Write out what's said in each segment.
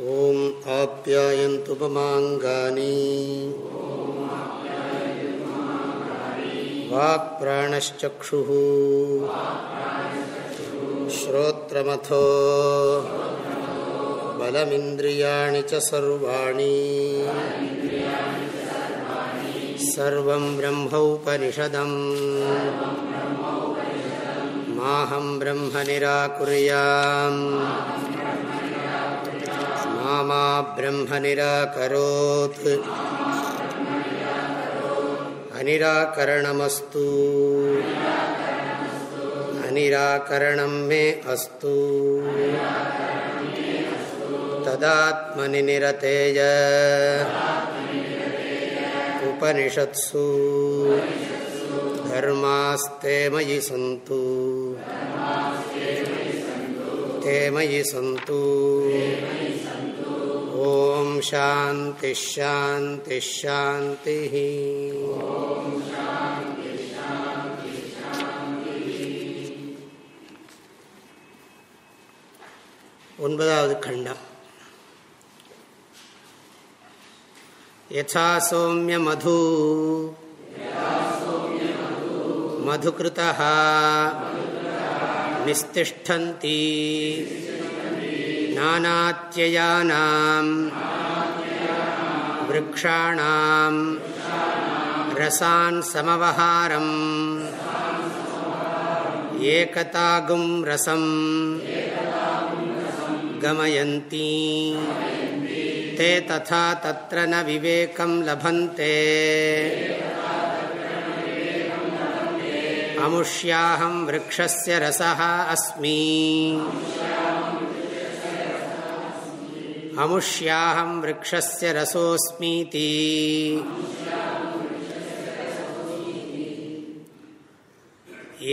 ॐ आप्यायन्तु ममाङ्गानि श्रोत्रमथो। बलमिन्द्रियाणि च सर्वाणि। सर्वं ब्रह्मोपनिषदम्। माहं ब्रह्म निराकुर्याम् ब्रह्म निराकरोत् अनिराकरणमस्तु। अनिराकरणं मे अस्तु। तदात्मनि निरतेय उपनिषत्सु। धर्मास्ते मयि शान्तिश्शान्तिश्शान्तिः ஒன்பதாவது கண்டம் யதா சௌமிய மது மதுகிருதா நிஸ்திஷ்டந்தி वृक्षाणां रसान् समवहारम् एकतागुं रसं गमयन्ती। ते तथा तत्र न विवेकं लभन्ते। अमुष्याहं वृक्षस्य रसः अस्मि। अमुष्याहं वृक्षस्य रसोऽस्मीति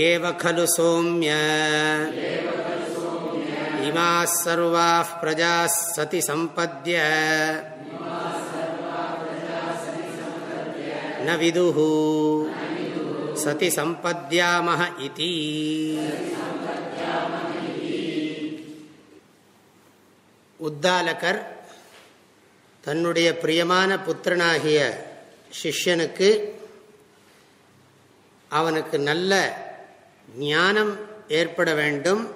एव खलु सौम्य इमाः सर्वाः प्रजाः सति सम्पद्य न विदुः सति सम्पद्यामः इति உத்தாலகர் தன்னுடைய பிரியமான புத்திரனாகிய சிஷ்யனுக்கு அவனுக்கு நல்ல ஞானம் ஏற்பட வேண்டும்.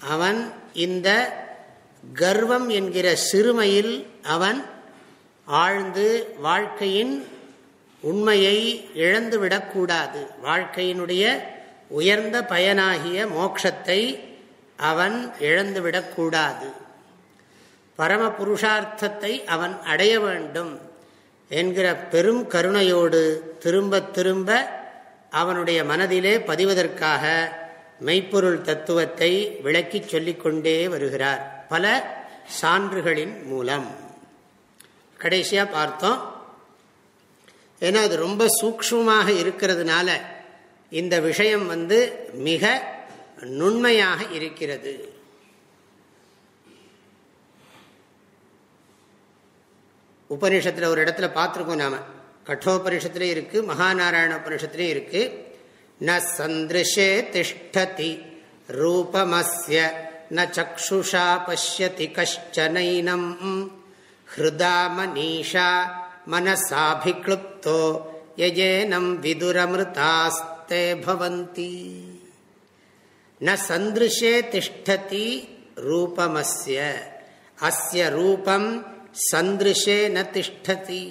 அவன் இந்த கர்வம் என்கிற சிறுமையில் அவன் ஆழ்ந்து வாழ்க்கையின் உண்மையை இழந்துவிடக்கூடாது வாழ்க்கையினுடைய உயர்ந்த பயனாகிய மோட்சத்தை அவன் இழந்துவிடக்கூடாது பரம புருஷார்த்தத்தை அவன் அடைய வேண்டும் என்கிற பெரும் கருணையோடு திரும்ப திரும்ப அவனுடைய மனதிலே பதிவதற்காக மெய்ப்பொருள் தத்துவத்தை விளக்கி சொல்லிக்கொண்டே வருகிறார் பல சான்றுகளின் மூலம். கடைசியாக பார்த்தோம். ஏன்னா அது ரொம்ப சூக்ஷமாக இருக்கிறதுனால இந்த விஷயம் வந்து மிக நுண்மையாக இருக்கிறது. உபனிஷத்தில் ஒரு இடத்துல பார்த்துருக்கோம் நாம. கட்டோபனிஷத்துலேயும் இருக்கு மகாநாராயண உபனிஷத்துலேயும் இருக்கு. ந சந்திருஷே திஷ்டதி ரூபமஸ்ய ந சக்ஷுஷா பசியதி கஷ்டனைனம் ஹிருதா மனீஷா மனசாபிக்ளுப்தோ யஜேனம் விதுரமிருதாஸ்தே பவந்தி. ந சந்திருஷே திஷ்டதி ரூபமஸ்ய அஸ்ய ரூபம் சந்திருஷே ந திஷ்டதி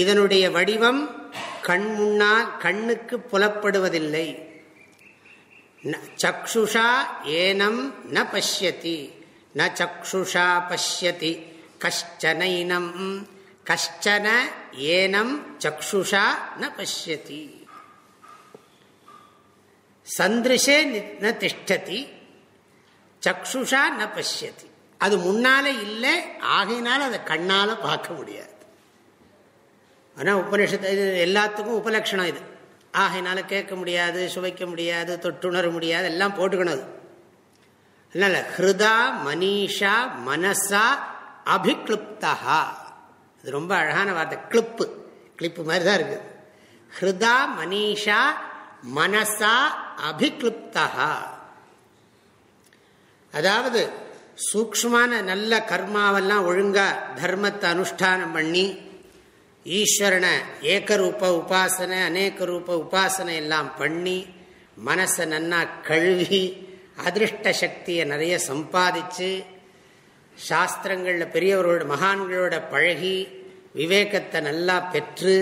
இதனுடைய வடிவம் கண்முன்னா கண்ணுக்கு புலப்படுவதில்லை. சக்ஷுஷா ஏனம் ந பசியதி ந சக்ஷுஷா பசியதி கஷ்டனைனம். கஷ்டன ஏனம் சக்ஷுஷா ந பசியதி சந்திருஷே ந திஷ்டதி சக்ஷுஷா ந பசியதி அது முன்னால இல்லை ஆகையினால அதை கண்ணால் பார்க்க முடியாது. ஆனால் உபனிஷத்து இது எல்லாத்துக்கும் உபலட்சணம் இது. ஆகையினால கேட்க முடியாது சுவைக்க முடியாது தொட்டுணர முடியாது எல்லாம் போட்டுக்கணும் அது. அதனால ஹிருதா மனிஷா மனசா அபிக்ளுப்தா இது ரொம்ப அழகான வார்த்தை. கிளிப்பு. கிளிப்பு மாதிரி தான் இருக்குது ஹிருதா மனிஷா மனசா அபிக்ளுப்தா அதாவது சூக்மான நல்ல கர்மாவெல்லாம் ஒழுங்கா தர்மத்தை அனுஷ்டானம் பண்ணி ஈஸ்வரனை ஏக்கரூப உபாசனை அநேக ரூப உபாசனை எல்லாம் பண்ணி மனசை நன்னா கழுவி அதிருஷ்ட சக்தியை நிறைய சம்பாதிச்சு சாஸ்திரங்களில் பெரியவர்களோட மகான்களோட பழகி விவேகத்தை நல்லா பெற்று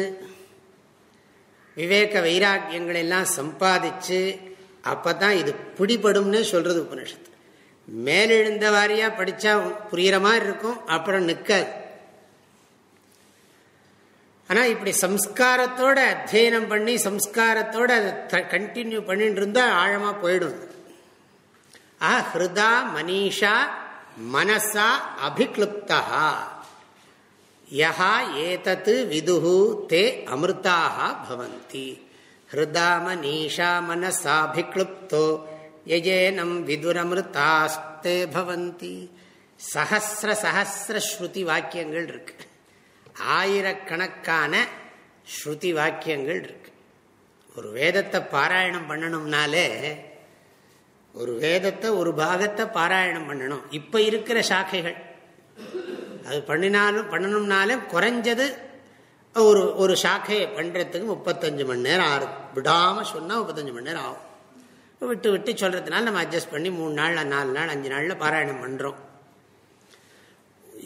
விவேக வைராக்கியங்களெல்லாம் சம்பாதிச்சு அப்போ தான் இது பிடிபடும்னு சொல்கிறது உபனிஷத்து மேலெழுந்த வாரியா படிச்சா புரியுற மாதிரி இருக்கும் அப்புறம் நிற்காது ஆனால் இப்படி சம்ஸ்காரத்தோட அத்தியனம் பண்ணி சம்ஸ்காரத்தோட அதை கண்டினியூ பண்ணிட்டு இருந்தால் ஆழமாக போயிடும். ஆ ஹிருதா மனிஷா மனசா அபிக்ளுப்தா யா ஏதத்து விதுகு தே அமிர்தாக பவந்தி. ஹிருதா மனிஷா மனசாபிக்ளுப்தோ யஜேனம் விதுரமிருத்தாஸ்தே பவந்தி. சஹசிர சஹசிர ஸ்ருதி வாக்கியங்கள் இருக்கு. ஆயிரக்கணக்கான ஸ்ருதி வாக்கியங்கள் இருக்கு. ஒரு வேதத்தை பாராயணம் பண்ணணும்னாலே ஒரு வேதத்தை ஒரு பாகத்தை பாராயணம் பண்ணணும். இப்போ இருக்கிற சாக்கைகள். அது பண்ணினாலும் பண்ணணும்னாலே குறைஞ்சது ஒரு ஒரு சாக்கையை பண்ணுறதுக்கு முப்பத்தஞ்சு மணி நேரம் ஆகும் விடாமல் சொன்னால் முப்பத்தஞ்சு மணி நேரம் ஆகும். விட்டு விட்டு சொல்கிறதுனால நம்ம அட்ஜஸ்ட் பண்ணி மூணு நாள் நாலு நாள் அஞ்சு நாளில் பாராயணம் பண்ணுறோம்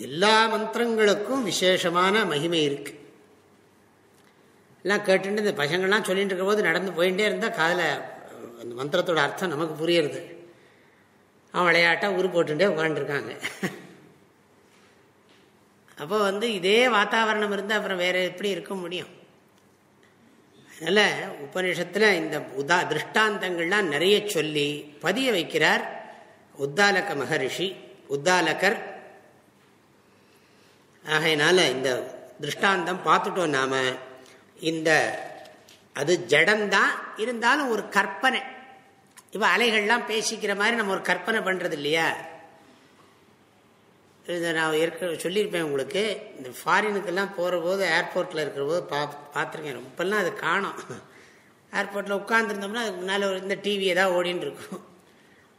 எல்லா மந்திரங்களுக்கும் விசேஷமான மகிமை இருக்கு. எல்லாம் கேட்டுட்டு இந்த பசங்கள்லாம் சொல்லிட்டு இருக்கிற போது நடந்து போயிட்டே இருந்தால் காதில் அந்த மந்திரத்தோட அர்த்தம் நமக்கு புரியுறது. அவன் விளையாட்டாக உரு போட்டுட்டே உட்காந்துருக்காங்க அப்போ வந்து இதே வாத்தாவரணம் இருந்தால் அப்புறம் வேற எப்படி இருக்க முடியும்? அதனால் உபநிஷத்தில் இந்த உதா திருஷ்டாந்தங்கள்லாம் நிறைய சொல்லி பதிய வைக்கிறார் உத்தாலக மகரிஷி உத்தாலகர். ஆகையினால இந்த திருஷ்டாந்தம் பார்த்துட்டோம் நாம. இந்த அது ஜடந்தான் இருந்தாலும் ஒரு கற்பனை. இப்போ அலைகள்லாம் பேசிக்கிற மாதிரி நம்ம ஒரு கற்பனை பண்ணுறது இல்லையா இதை நான் ஏற்க சொல்லியிருப்பேன் உங்களுக்கு. இந்த ஃபாரினுக்கெல்லாம் போகிற போது ஏர்போர்ட்டில் இருக்கிற போது பா பார்த்துருக்கேன். ரொம்பலாம் அது காணும். ஏர்போர்ட்டில் உட்காந்துருந்தோம்னா அதுக்கு முன்னால் ஒரு இந்த டிவி ஏதாவது ஓடின்னு இருக்கும்.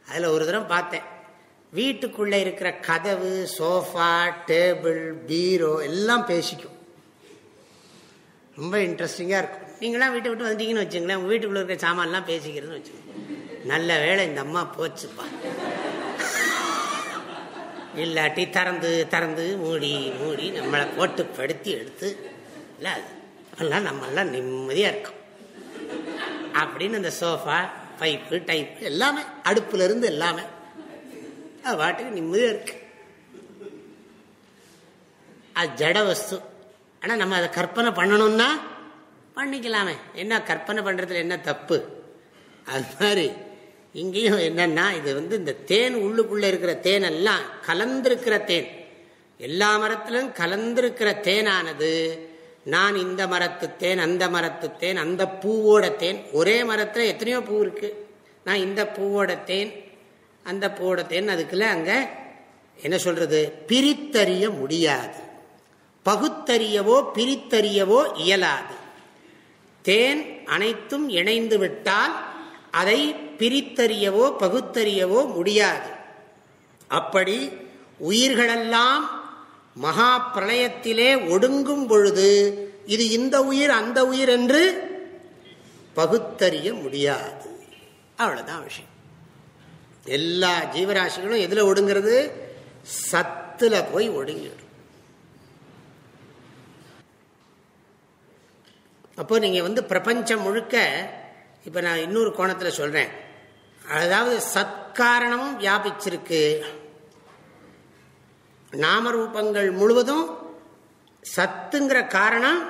அதில் ஒரு தரம் பார்த்தேன். வீட்டுக்குள்ளே இருக்கிற கதவு சோஃபா டேபிள் பீரோ எல்லாம் பேசிக்கும். ரொம்ப இன்ட்ரெஸ்டிங்காக இருக்கும். நீங்களாம் வீட்டை விட்டு வந்துட்டீங்கன்னு வச்சுங்களேன். உங்கள் வீட்டுக்குள்ளே இருக்கிற சாமான்லாம் பேசிக்கிறதுன்னு வச்சுக்கோங்க நல்ல வேலை இந்த அம்மா போச்சுப்பா. இல்லாட்டி திறந்து திறந்து மூடி மூடி நம்மளை போட்டு படுத்தி எடுத்து இல்லை அதெல்லாம் நம்மளாம் நிம்மதியாக இருக்கும். அப்படின்னு அந்த சோஃபா பைப்பு டைப்பு எல்லாமே அடுப்புலேருந்து எல்லாமே. அது பாட்டுக்கு நிம்மதியாக இருக்கு. அது ஜட வஸ்து. ஆனால் நம்ம அதை கற்பனை பண்ணணும்னா பண்ணிக்கலாமே. என்ன கற்பனை பண்ணுறதுல என்ன தப்பு? அது மாதிரி இங்கேயும் என்னன்னா இது வந்து இந்த தேன் உள்ளுக்குள்ள இருக்கிற தேன் எல்லாம் கலந்திருக்கிற தேன். எல்லா மரத்திலும் கலந்திருக்கிற தேனானது நான் இந்த மரத்து தேன் அந்த மரத்து தேன் அந்த பூவோட தேன். ஒரே மரத்தில் எத்தனையோ பூ இருக்கு. நான் இந்த பூவோட தேன் அந்த பூவோட தேன் அதுக்குள்ள அங்க என்ன சொல்றது? பிரித்தறிய முடியாது. பகுத்தறியவோ பிரித்தறியவோ இயலாது. தேன் அனைத்தும் இணைந்து விட்டால் அதை பிரித்தறியவோ பகுத்தறியவோ முடியாது. அப்படி உயிர்களெல்லாம் மகா பிரளயத்திலே ஒடுங்கும் பொழுது இது இந்த உயிர் அந்த உயிர் என்று பகுத்தறிய முடியாது. அவ்வளவுதான் விஷயம். எல்லா ஜீவராசிகளும் எதுல ஒடுங்கிறது? சத்துல போய் ஒடுங்கிடும். அப்போ நீங்க வந்து பிரபஞ்சம் முழுக்க இப்ப நான் இன்னொரு கோணத்தில் சொல்றேன். அதாவது சத்காரணமும் வியாபிச்சிருக்கு. நாமரூபங்கள் முழுவதும் சத்துங்கிற காரணம்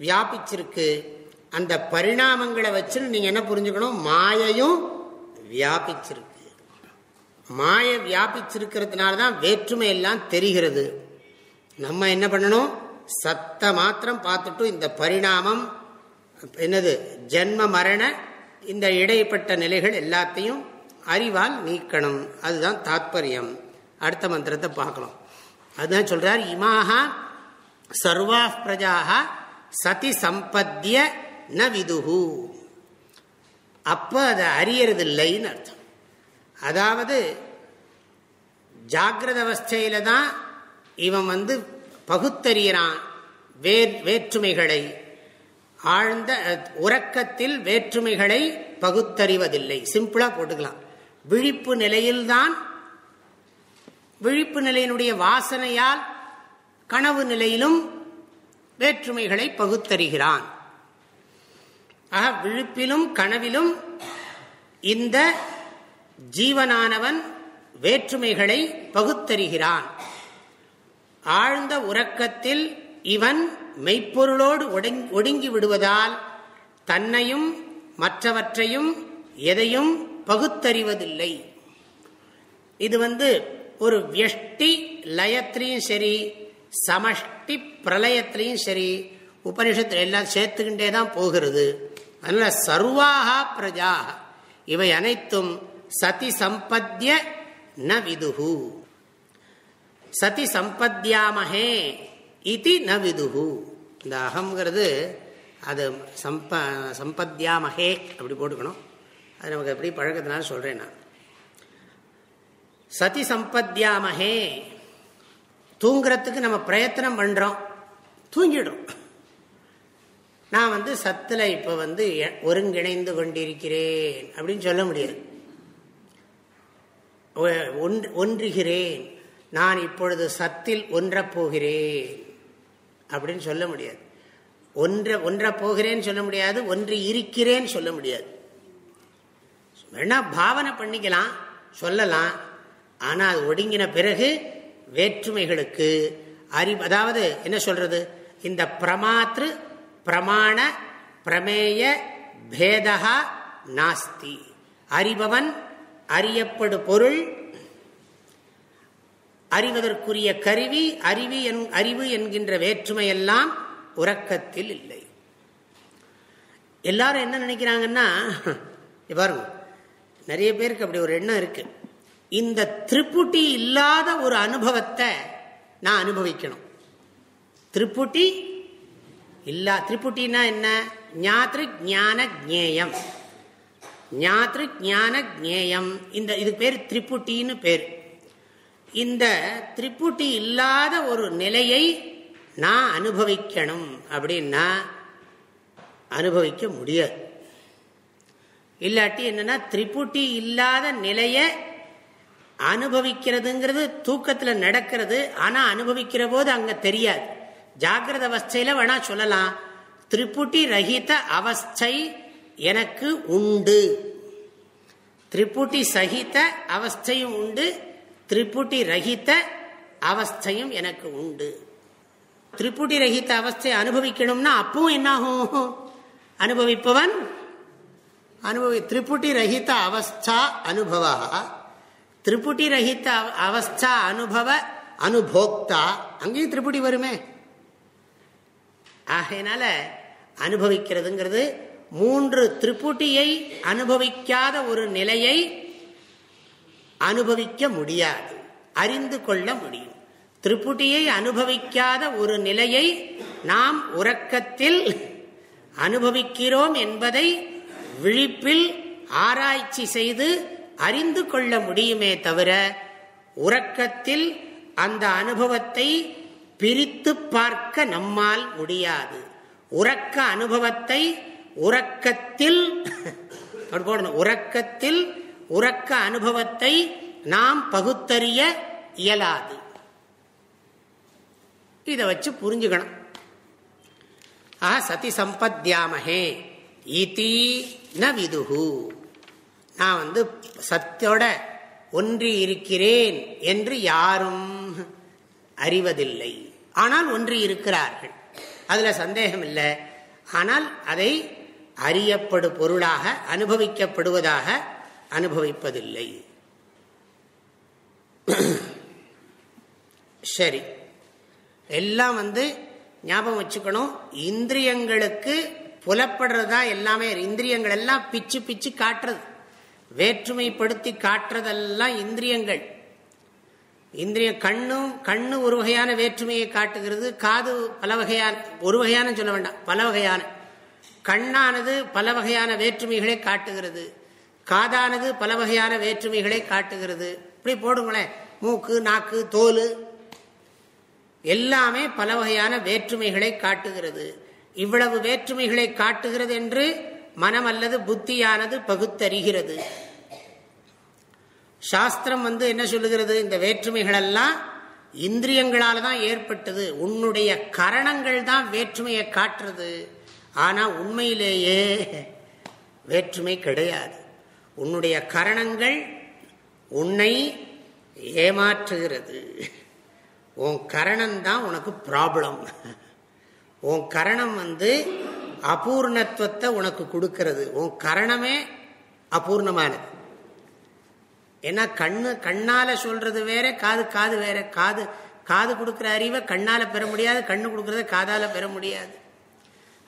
வியாபிச்சிருக்கு. அந்த பரிணாமங்களை வச்சு நீங்க என்ன புரிஞ்சுக்கணும்? மாயையும் வியாபிச்சிருக்கு. மாய வியாபிச்சிருக்கிறதுனால தான் வேற்றுமை எல்லாம் தெரிகிறது. நம்ம என்ன பண்ணணும்? சத்த மாத்திரம் பார்த்துட்டு இந்த பரிணாமம் என்னது? ஜென்ம மரண இந்த இடைப்பட்ட நிலைகள் எல்லாத்தையும் அறிவால் நீக்கணும். அதுதான் தாத்பரியம். அடுத்த மந்திரத்தை பார்க்கலாம் அதுதான் சொல்றார் இமாகா சர்வா பிரஜாக சதி சம்பத்திய ந விதுகு அப்போ அதை அறியறதில்லைன்னு அர்த்தம். அதாவது ஜாகிரத அவஸ்தையில தான் இவன் வந்து பகுத்தறியறான் வே வேற்றுமைகளை. ஆழ்ந்த உறக்கத்தில் வேற்றுமைகளை பகுத்தறிவதில்லை. சிம்பிளா போட்டுக்கலாம். விழிப்பு நிலையில்தான் விழிப்பு நிலையினுடைய வாசனையால் கனவு நிலையிலும் வேற்றுமைகளை பகுத்தறிகிறான். ஆக விழிப்பிலும் கனவிலும் இந்த ஜீவனானவன் வேற்றுமைகளை பகுத்தறிகிறான். ஆழ்ந்த உறக்கத்தில் இவன் மெய்ப்பொருளோடு ஒடுங்கி விடுவதால் தன்னையும் மற்றவற்றையும் எதையும் பகுத்தறிவதில்லை. இது வந்து ஒரு வியஷ்டி லயத்திலையும் சரி சமஷ்டி பிரளயத்திலையும் சரி உபனிஷத்தில் எல்லாம் சேர்த்துக்கிட்டே தான் போகிறது. அதனால சர்வாகா பிரஜா இவை அனைத்தும் சதி சம்பத்திய ந விதுகு சதி சம்பத்தியாமகே இது ந விதுகு இந்த அகங்கிறது அது சம்ப சம்பத்தியாமஹே அப்படி போட்டுக்கணும். அது நமக்கு எப்படி பழக்கத்தினால சொல்றேன் நான். சதி சம்பத்தியாமஹே தூங்குறதுக்கு நம்ம பிரயத்தனம் பண்றோம் தூங்கிடும் நான் வந்து சத்துல இப்ப வந்து ஒருங்கிணைந்து கொண்டிருக்கிறேன் அப்படின்னு சொல்ல முடியாது. ஒன்றுகிறேன் நான் இப்பொழுது சத்தில் ஒன்றப் போகிறேன். அப்படின்னு சொல்ல முடியாது. ஒன்ற ஒன்றை போகிறேன்னு சொல்ல முடியாது ஒன்று இருக்கிறேன்னு சொல்ல முடியாது. வேணா பாவனை பண்ணிக்கலாம் சொல்லலாம். ஆனால் அது ஒடுங்கின பிறகு வேற்றுமைகளுக்கு அறி அதாவது என்ன சொல்றது? இந்த பிரமாத்திரு பிரமாண பிரமேய பேதா நாஸ்தி. அறிபவன் அறியப்படு பொருள் அறிவதற்குரிய கருவி அறிவு என் அறிவு என்கின்ற வேற்றுமையெல்லாம் உறக்கத்தில் இல்லை. எல்லாரும் என்ன நினைக்கிறாங்கன்னா பாருங்க நிறைய பேருக்கு அப்படி ஒரு எண்ணம் இருக்கு. இந்த திருப்புட்டி இல்லாத ஒரு அனுபவத்தை நான் அனுபவிக்கணும். திருப்புட்டி இல்லா திருப்புட்டினா என்ன? ஞாத்திரு ஞான ஜேயம் ஞாத்திரு ஞான ஜேயம் இந்த இது பேர் திரிப்புட்டின்னு பேர். இந்த திரிப்புட்டி இல்லாத ஒரு நிலையை நான் அனுபவிக்கணும் அப்படின்னா அனுபவிக்க முடியாது. இல்லாட்டி என்னன்னா திரிப்புட்டி இல்லாத நிலையை அனுபவிக்கிறதுங்கிறது தூக்கத்தில் நடக்கிறது. ஆனா அனுபவிக்கிற போது அங்க தெரியாது. ஜாகிரத அவஸ்தையில வேணா சொல்லலாம். திரிப்புட்டி ரஹித அவஸ்தை எனக்கு உண்டு. திரிப்புட்டி சகித அவஸ்தையும் உண்டு. திரிபுட்டி ரகித்த அவஸ்தையும் எனக்கு உண்டு திரிபுட்டி ரகித்த அவஸ்தை அனுபவிக்கணும்னா அப்பவும் என்னாகும் அனுபவிப்பவன் அனுபவி திரிபுட்டி ரஹித அவஸ்தா அனுபவா திரிபுட்டி ரஹித அவஸ்தா அனுபவ அனுபோக்தா அங்கேயும் திரிபுட்டி வருமே ஆகையினால அனுபவிக்கிறதுங்கிறது மூன்று திரிபுட்டியை அனுபவிக்காத ஒரு நிலையை அனுபவிக்க முடியாது. அறிந்து கொள்ள முடியும். திரிபுட்டியை அனுபவிக்காத ஒரு நிலையை நாம் உறக்கத்தில் அனுபவிக்கிறோம் என்பதை விழிப்பில் ஆராய்ச்சி செய்து அறிந்து கொள்ள முடியுமே தவிர உறக்கத்தில் அந்த அனுபவத்தை பிரித்து பார்க்க நம்மால் முடியாது. உறக்க அனுபவத்தை உறக்கத்தில் போடணும் உறக்கத்தில் உறக்க அனுபவத்தை நாம் பகுத்தறிய இயலாது. இதை வச்சு புரிஞ்சுக்கணும். ஆஹா சதி சம்பத்தியாமஹே இதி ந விதுகு நான் வந்து சத்தோட ஒன்றி இருக்கிறேன் என்று யாரும் அறிவதில்லை. ஆனால் ஒன்றி இருக்கிறார்கள். அதுல சந்தேகம் இல்லை. ஆனால் அதை அறியப்படு பொருளாக அனுபவிக்கப்படுவதாக அனுபவிப்பதில்லை. சரி. எல்லாம் வந்து ஞாபகம் வச்சுக்கணும். இந்திரியங்களுக்கு புலப்படுறதா எல்லாமே இந்திரியங்கள் எல்லாம் பிச்சு பிச்சு காட்டுறது. வேற்றுமைப்படுத்தி காட்டுறதெல்லாம் இந்திரியங்கள். இந்திரிய கண்ணும் கண்ணு ஒரு வகையான வேற்றுமையை காட்டுகிறது. காது பல வகையான ஒரு வகையான சொல்ல வேண்டாம். பல வகையான. கண்ணானது பல வகையான வேற்றுமைகளை காட்டுகிறது. காதானது பல வகையான வேற்றுமைகளை காட்டுகிறது. இப்படி போடுங்களேன். மூக்கு நாக்கு தோல். எல்லாமே பல வகையான வேற்றுமைகளை காட்டுகிறது. இவ்வளவு வேற்றுமைகளை காட்டுகிறது என்று மனம் அல்லது புத்தியானது பகுத்தறிகிறது. சாஸ்திரம் வந்து என்ன சொல்லுகிறது? இந்த வேற்றுமைகள் எல்லாம் இந்திரியங்களால தான் ஏற்பட்டது. உன்னுடைய கரணங்கள் தான் வேற்றுமையை காட்டுறது. ஆனா உண்மையிலேயே வேற்றுமை கிடையாது. உன்னுடைய கரணங்கள் உன்னை ஏமாற்றுகிறது. உன் கரணம் தான் உனக்கு ப்ராப்ளம் உன் கரணம் வந்து அபூர்ணத்துவத்தை உனக்கு கொடுக்கறது. உன் கரணமே அபூர்ணமானது. ஏன்னா கண்ணு கண்ணால சொல்றது வேற காது காது வேற. காது காது கொடுக்குற அறிவை கண்ணால பெற முடியாது கண்ணு கொடுக்கறத காதால பெற முடியாது.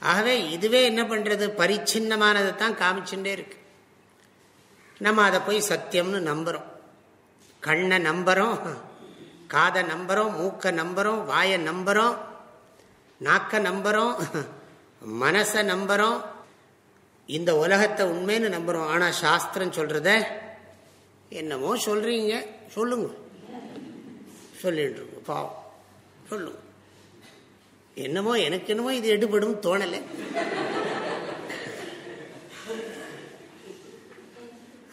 ஆகவே இதுவே என்ன பண்றது? பரிச்சின்னமானதை தான் காமிச்சுட்டே இருக்கு. நம்ம அதை போய் சத்தியம்னு நம்புகிறோம் கண்ணை நம்புகிறோம் காதை நம்புகிறோம் மூக்கை நம்புகிறோம் வாயை நம்புகிறோம் நாக்கை நம்புகிறோம் மனசை நம்புகிறோம் இந்த உலகத்தை உண்மைன்னு நம்புகிறோம் ஆனால் சாஸ்திரம் சொல்கிறத என்னமோ சொல்கிறீங்க சொல்லுங்க. சொல்லிட்டு பாவம். சொல்லுங்க. என்னமோ எனக்கு என்னமோ இது எடுபடும் தோணலை.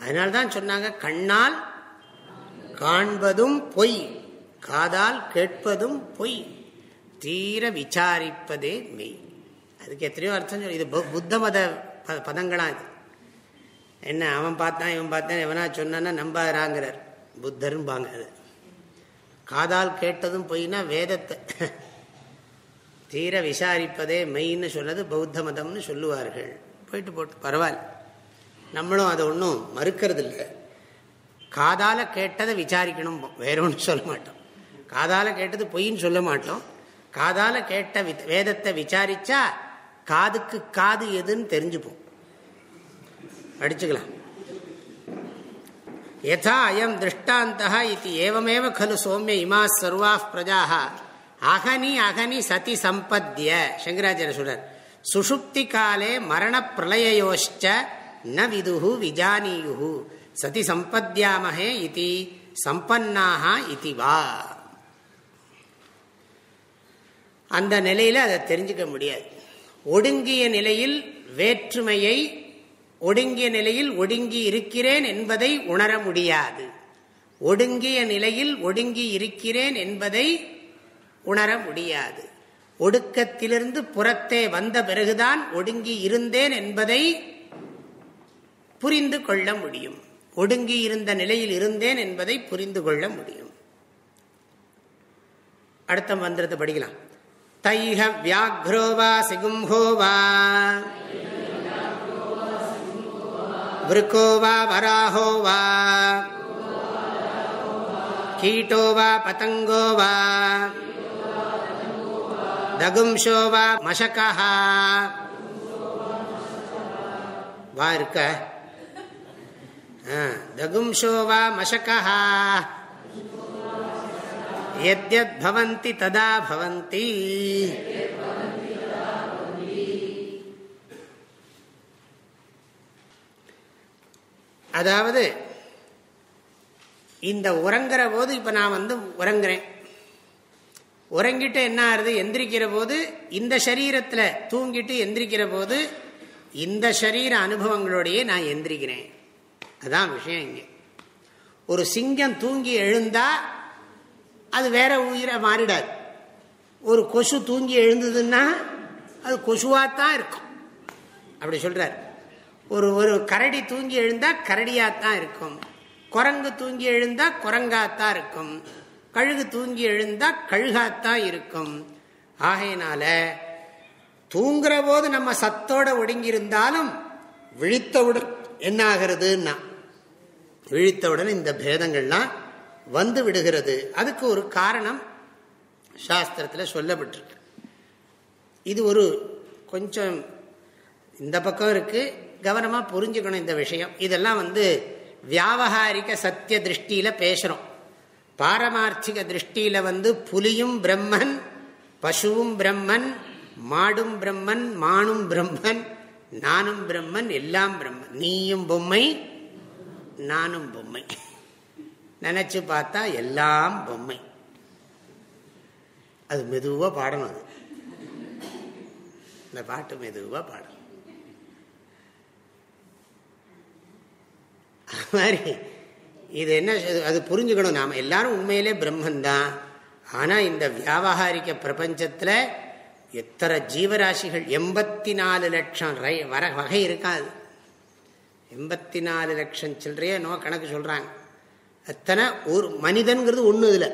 அதனால்தான் சொன்னாங்க கண்ணால் காண்பதும் பொய் காதால் கேட்பதும் பொய் தீர விசாரிப்பதே மெய். அதுக்கு எத்தனையோ அர்த்தம் சொல்லி இது புத்த மத பதங்களா இது. என்ன அவன் பார்த்தான் இவன் பார்த்தான் எவனா சொன்னா நம்பாராங்கிறார் புத்தரும்பாங்க அது. காதால் கேட்டதும் பொய்னா வேதத்தை. தீர விசாரிப்பதே மெய்ன்னு சொன்னது பௌத்த மதம்னு சொல்லுவார்கள். போயிட்டு போட்டு பரவாயில்ல. நம்மளும் அதை ஒன்றும் மறுக்கிறது இல்லை காதால் கேட்டதை விசாரிக்கணும். வேற ஒன்றும் சொல்ல மாட்டோம். காதால் கேட்டது பொய்ன்னு சொல்ல மாட்டோம். காதால் கேட்ட வேதத்தை விசாரிச்சா காதுக்கு காது எதுன்னு தெரிஞ்சுப்போம். அடிச்சுக்கலாம் யதா அயம் திருஷ்டாந்தா இது ஏவமேவ கலு சோமிய இமா சர்வா பிரஜா அகனி அகனி சதி சம்பத்திய. சங்கராச்சாரிய சொல்றார். சுஷுப்தி காலே மரண பிரளயோஷ்ட ந விதுகு விஜானியு சதி சம்பத்தியாமஹே இது சம்பன்னாக இது வா அந்த நிலையில் அதை தெரிஞ்சுக்க முடியாது. ஒடுங்கிய நிலையில் வேற்றுமையை ஒடுங்கிய நிலையில் ஒடுங்கி இருக்கிறேன் என்பதை உணர முடியாது. ஒடுங்கிய நிலையில் ஒடுங்கி இருக்கிறேன் என்பதை உணர முடியாது. ஒடுக்கத்திலிருந்து புறத்தே வந்த பிறகுதான் ஒடுங்கி இருந்தேன் என்பதை புரிந்து கொள்ள முடியும். ஒடுங்கி இருந்த நிலையில் இருந்தேன் என்பதை புரிந்து கொள்ள முடியும். அடுத்த மந்திரத்தை படிக்கலாம். தைஹ வியாக்ரோவா சிகும்ஹோவா. விருக்கோவா வராஹோவா. கீட்டோவா பதங்கோவா. தகும்ஷோவா மஷகா வா இருக்க. தகும்ஷோ வா மஷகா எத்யத் பவந்தி ததா பவந்தி. அதாவது இந்த உறங்குற போது இப்ப நான் வந்து உறங்குறேன். உறங்கிட்டு என்ன ஆறுது? எந்திரிக்கிற போது இந்த சரீரத்தில் தூங்கிட்டு எந்திரிக்கிற போது இந்த சரீர அனுபவங்களோடையே நான் எந்திரிக்கிறேன். அதான் விஷயம் இங்கே. ஒரு சிங்கம் தூங்கி எழுந்தா அது வேற உயிரை மாறிடாது. ஒரு கொசு தூங்கி எழுந்ததுன்னா அது கொசுவாத்தான் இருக்கும். அப்படி சொல்றார். ஒரு ஒரு கரடி தூங்கி எழுந்தா கரடியாத்தான் இருக்கும். குரங்கு தூங்கி எழுந்தா குரங்காத்தான் இருக்கும். கழுகு தூங்கி எழுந்தா கழுகாத்தான் இருக்கும். ஆகையினால தூங்குற போது நம்ம சத்தோட ஒடுங்கி இருந்தாலும் விழித்தவுடன் என்ன ஆகிறதுன்னா விழித்தவுடன் இந்த பேதங்கள்லாம் வந்து விடுகிறது. அதுக்கு ஒரு காரணம் சாஸ்திரத்தில் சொல்லப்பட்டிருக்கு. இது ஒரு கொஞ்சம் இந்த பக்கம் இருக்கு. கவனமாக புரிஞ்சுக்கணும் இந்த விஷயம். இதெல்லாம் வந்து வியாபகாரிக சத்திய திருஷ்டியில் பேசுகிறோம் பாரமார்த்திக திருஷ்டியில் வந்து புலியும் பிரம்மன் பசுவும் பிரம்மன் மாடும் பிரம்மன் மானும் பிரம்மன் நானும் பிரம்மன் எல்லாம் பிரம்மன் நீயும் பொம்மை நானும் பொம்மை. நினைச்சு பார்த்தா எல்லாம் பொம்மை. அது மெதுவாக பாடணும் அது. இந்த பாட்டு மெதுவாக பாடணும். அது மாதிரி இது என்ன அது புரிஞ்சுக்கணும் நாம். எல்லாரும் உண்மையிலே பிரம்மந்தான் ஆனால் இந்த வியாபகாரிக்க பிரபஞ்சத்தில் எத்தனை ஜீவராசிகள்? எண்பத்தி நாலு லட்சம் ரை வர வகை இருக்காது. எண்பத்தி நாலு லட்சம் சில்லறையே நோ கணக்கு சொல்கிறாங்க அத்தனை ஒரு மனிதன்கிறது ஒன்று இதில்.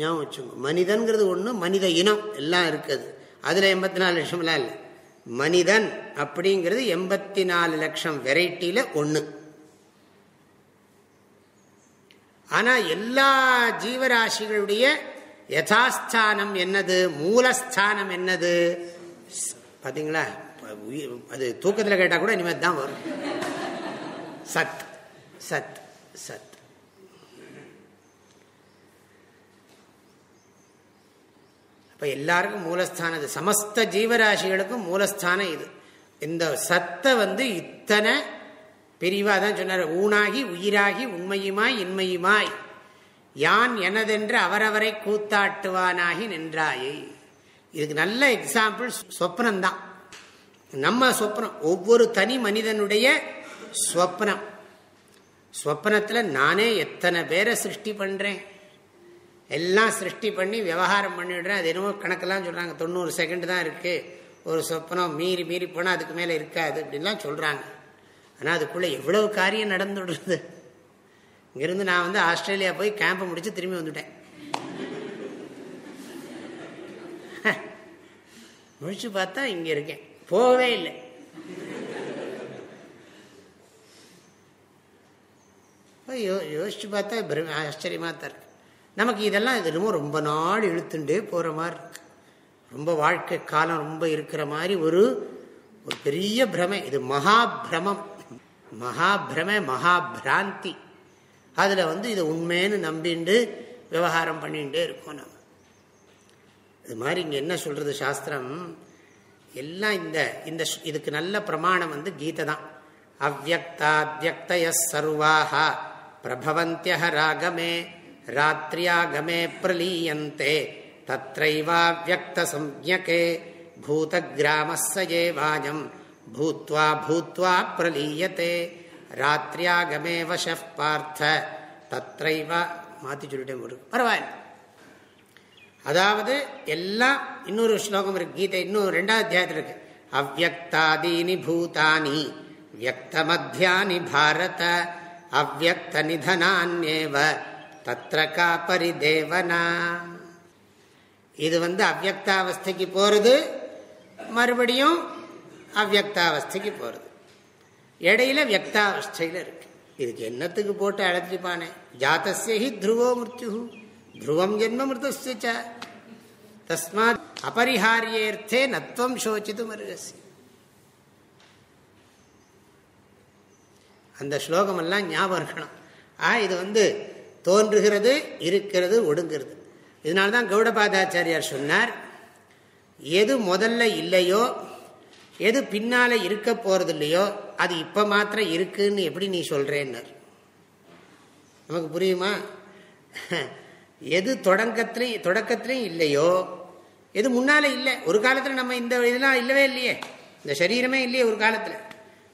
ஞாபகம் வச்சுங்க மனிதன்கிறது ஒன்று மனித இனம் எல்லாம் இருக்குது. அதில் எண்பத்தி நாலு லட்சம்லாம் இல்லை. மனிதன் அப்படிங்கிறது எண்பத்தி நாலு லட்சம் வெரைட்டியில் ஒன்று ஆனால் எல்லா ஜீவராசிகளுடைய யதாஸ்தானம் என்னது? மூலஸ்தானம் என்னது? பார்த்தீங்களா அது தூக்கத்தில் கேட்டால் கூட இனிமேல் தான் வரும். சத் சத் சத். இப்போ எல்லாருக்கும் மூலஸ்தானம் இது. சமஸ்த ஜீவராசிகளுக்கும் மூலஸ்தானம் இது. இந்த சத்தை வந்து இத்தனை பிரிவாக தான் சொன்னார். ஊனாகி உயிராகி உண்மையுமாய் இன்மையுமாய். யான் எனதென்று அவரவரை கூத்தாட்டுவானாகி நின்றாயே. இதுக்கு நல்ல எக்ஸாம்பிள் சொப்னம்தான் நம்ம சொப்னம் ஒவ்வொரு தனி மனிதனுடைய ஸ்வப்னம். ஸ்வப்னத்தில் நானே எத்தனை பேரை சிருஷ்டி பண்ணுறேன் எல்லாம் சிருஷ்டி பண்ணி விவகாரம் பண்ணிவிடுறேன் அது என்னவோ கணக்கெல்லாம் சொல்கிறாங்க தொண்ணூறு செகண்ட் தான் இருக்குது ஒரு சொப்பனம் மீறி மீறி போனால் அதுக்கு மேலே இருக்காது அப்படின்லாம் சொல்கிறாங்க ஆனால் அதுக்குள்ளே எவ்வளவு காரியம் நடந்துடுறது? இங்கிருந்து நான் வந்து ஆஸ்திரேலியா போய் கேம்பை முடித்து திரும்பி வந்துட்டேன். முடிச்சு பார்த்தா இங்கே இருக்கேன். போகவே இல்லை. யோ யோசிச்சு பார்த்தா ஆச்சரியமாக தான் இருக்கு. நமக்கு இதெல்லாம் இது ரொம்ப நாள் இழுத்துண்டே போகிற மாதிரி இருக்கு. ரொம்ப வாழ்க்கை காலம் ரொம்ப இருக்கிற மாதிரி ஒரு ஒரு பெரிய பிரமை. இது மகாபிரமம். மகா மகாபிராந்தி. அதில் வந்து இதை உண்மைன்னு நம்பிண்டு விவகாரம் பண்ணிகிட்டே இருக்கோம் நம்ம இது மாதிரி இங்கே என்ன சொல்கிறது சாஸ்திரம்? எல்லாம் இந்த இந்த இதுக்கு நல்ல பிரமாணம் வந்து கீதை தான் அவ்வக்தாத்யக்தய சர்வாக பிரபவந்திய ராகமே ராத்திரியாகமே பிரலீயந்தே தத்தைவாவியக்தசம்யகே பூதகிராமஸ்ஸ வாஜம் பூத்வா பூத்வா பிரலீயத்தே ராத்திரியாகமே வசப் பார்த்த தத்தைவா மாற்றி சொல்லிட்டே ஒரு பரவாயில்ல அதாவது எல்லாம் இன்னொரு ஸ்லோகம் இருக்கு கீதை இன்னும் ரெண்டாவது அத்தியாயத்தில் இருக்கு அவ்வக்தாதீனி பூதானி வியக்தமத்தியானி பாரத அவ்வக்த நிதனான்யேவ தத்திர கா பரிதேவனா இது வந்து அவ்வக்தாவஸ்தைக்கு போகிறது மறுபடியும் அவ்வக்தாவஸ்தைக்கு போகிறது இடையில வியக்தாவஸ்தையில் இருக்கு. இதுக்கு என்னத்துக்கு போட்டு அழைச்சிப்பானே ஜாத்தசி த்ருவோ மிருத்யு த்ருவம் ஜென்ம மிருத்துச்ச தஸ்மாத் அபரிஹாரியேர்த்தே நத்வம் சோச்சித்து மருகசி. அந்த ஸ்லோகமெல்லாம் ஞாபகம் இருக்கணும். ஆ இது வந்து தோன்றுகிறது இருக்கிறது ஒடுங்கிறது இதனால தான் கௌடபாதாச்சாரியார் சொன்னார் எது முதல்ல இல்லையோ எது பின்னால் இருக்க போகிறது இல்லையோ அது இப்போ மாத்திரம் இருக்குன்னு எப்படி நீ சொல்றேன்னு நமக்கு புரியுமா? எது தொடக்கத்திலையும் தொடக்கத்திலையும் இல்லையோ எது முன்னால் இல்லை. ஒரு காலத்தில் நம்ம இந்த இதெல்லாம் இல்லவே இல்லையே. இந்த சரீரமே இல்லையே ஒரு காலத்தில்.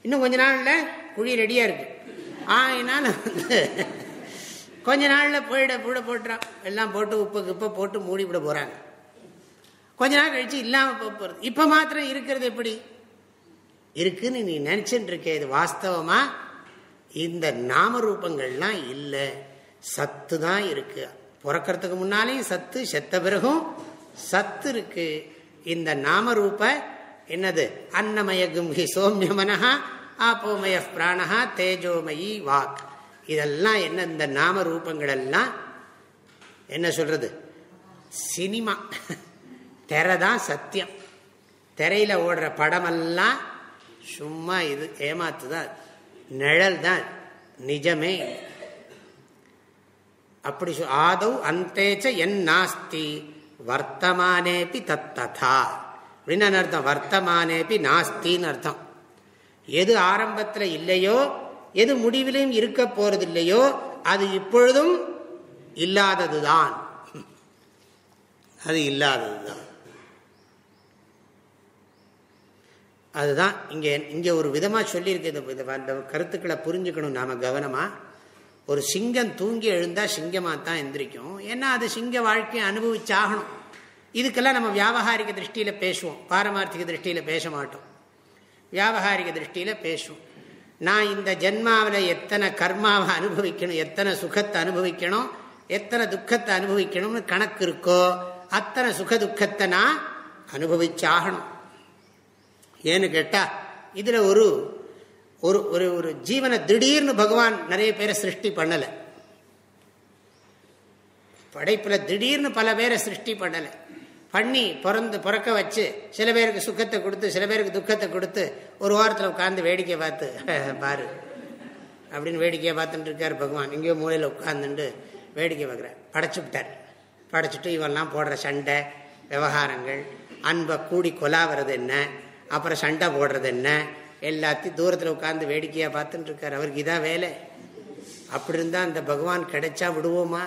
இன்னும் கொஞ்ச நாள்ல குழி ரெடியா இருக்கு. ஆயினால வந்து கொஞ்ச நாளில் போயிட கூட போட்டுறான் எல்லாம் போட்டு உப்பு குப்பை போட்டு மூடி விட போகிறாங்க கொஞ்ச நாள் கழிச்சு இல்லாமல் போக போகிறது இப்போ மாத்திரம் இருக்கிறது எப்படி? இருக்குன்னு நீ நினச்சிட்டு இருக்க இது வாஸ்தவமா? இந்த நாம ரூபங்கள்லாம் இல்லை. சத்து தான் இருக்கு. பிறக்கிறதுக்கு முன்னாலேயும் சத்து செத்த பிறகும் சத்து இருக்கு. இந்த நாம ரூப என்னது? அன்னமய சோமிய சோமியமனஹா ஆப்போமய பிராணஹா தேஜோமயி வாக். இதெல்லாம் என்ன இந்த நாம ரூபங்கள் எல்லாம் என்ன சொல்றது? சினிமா. திரை தான் சத்தியம். திரையில ஓடுற படமெல்லாம் சும்மா இது ஏமாத்து தான் நிழல் தான் நிஜமே அப்படி ஆதவ் அந்தேச்ச என் நாஸ்தி. வர்த்தமானேபி தத்ததா. அப்படின்னு அர்த்தம்? வர்த்தமானேபி நாஸ்தின்னு அர்த்தம். எது ஆரம்பத்தில் இல்லையோ எது முடிவிலையும் இருக்க போறதில்லையோ அது இப்பொழுதும் இல்லாததுதான். அது இல்லாததுதான். அதுதான் இங்கே இங்கே ஒரு விதமாக சொல்லியிருக்கு இந்த கருத்துக்களை புரிஞ்சுக்கணும் நாம் கவனமாக ஒரு சிங்கம் தூங்கி எழுந்தால் சிங்கமாக தான் எந்திரிக்கும். ஏன்னா அது சிங்க வாழ்க்கையை அனுபவிச்சாகணும். இதுக்கெல்லாம் நம்ம வியாபகாரிக திருஷ்டியில் பேசுவோம். பாரமார்த்திக திருஷ்டியில் பேச மாட்டோம். வியாபகாரிக திருஷ்டியில் பேசுவோம் நான் இந்த ஜென்மாவில் எத்தனை கர்மாவை அனுபவிக்கணும் எத்தனை சுகத்தை அனுபவிக்கணும் எத்தனை துக்கத்தை அனுபவிக்கணும்னு கணக்கு இருக்கோ அத்தனை சுக துக்கத்தை நான் அனுபவிச்சாகணும். ஏன்னு கேட்டால் இதில் ஒரு ஒரு ஒரு ஒரு ஜீவனை திடீர்னு பகவான் நிறைய பேரை சிருஷ்டி பண்ணலை. படைப்பில் திடீர்னு பல பேரை சிருஷ்டி பண்ணலை. பண்ணி பிறந்து பிறக்க வச்சு சில பேருக்கு சுக்கத்தை கொடுத்து சில பேருக்கு துக்கத்தை கொடுத்து ஒரு வாரத்தில் உட்காந்து வேடிக்கை பார்த்து பாரு அப்படின்னு வேடிக்கையை பார்த்துட்டு இருக்கார் பகவான். இங்கேயோ மூலையில் உட்காந்துட்டு வேடிக்கை பார்க்குறார். படைச்சு விட்டார். படைச்சிட்டு இவெல்லாம் போடுற சண்டை விவகாரங்கள் அன்பை கூடி கொலாவது என்ன அப்புறம் சண்டை போடுறது என்ன எல்லாத்தையும் தூரத்தில் உட்காந்து வேடிக்கையாக பார்த்துட்டு இருக்கார். அவருக்கு இதான் வேலை. அப்படி இருந்தால் அந்த பகவான் கிடைச்சா விடுவோமா?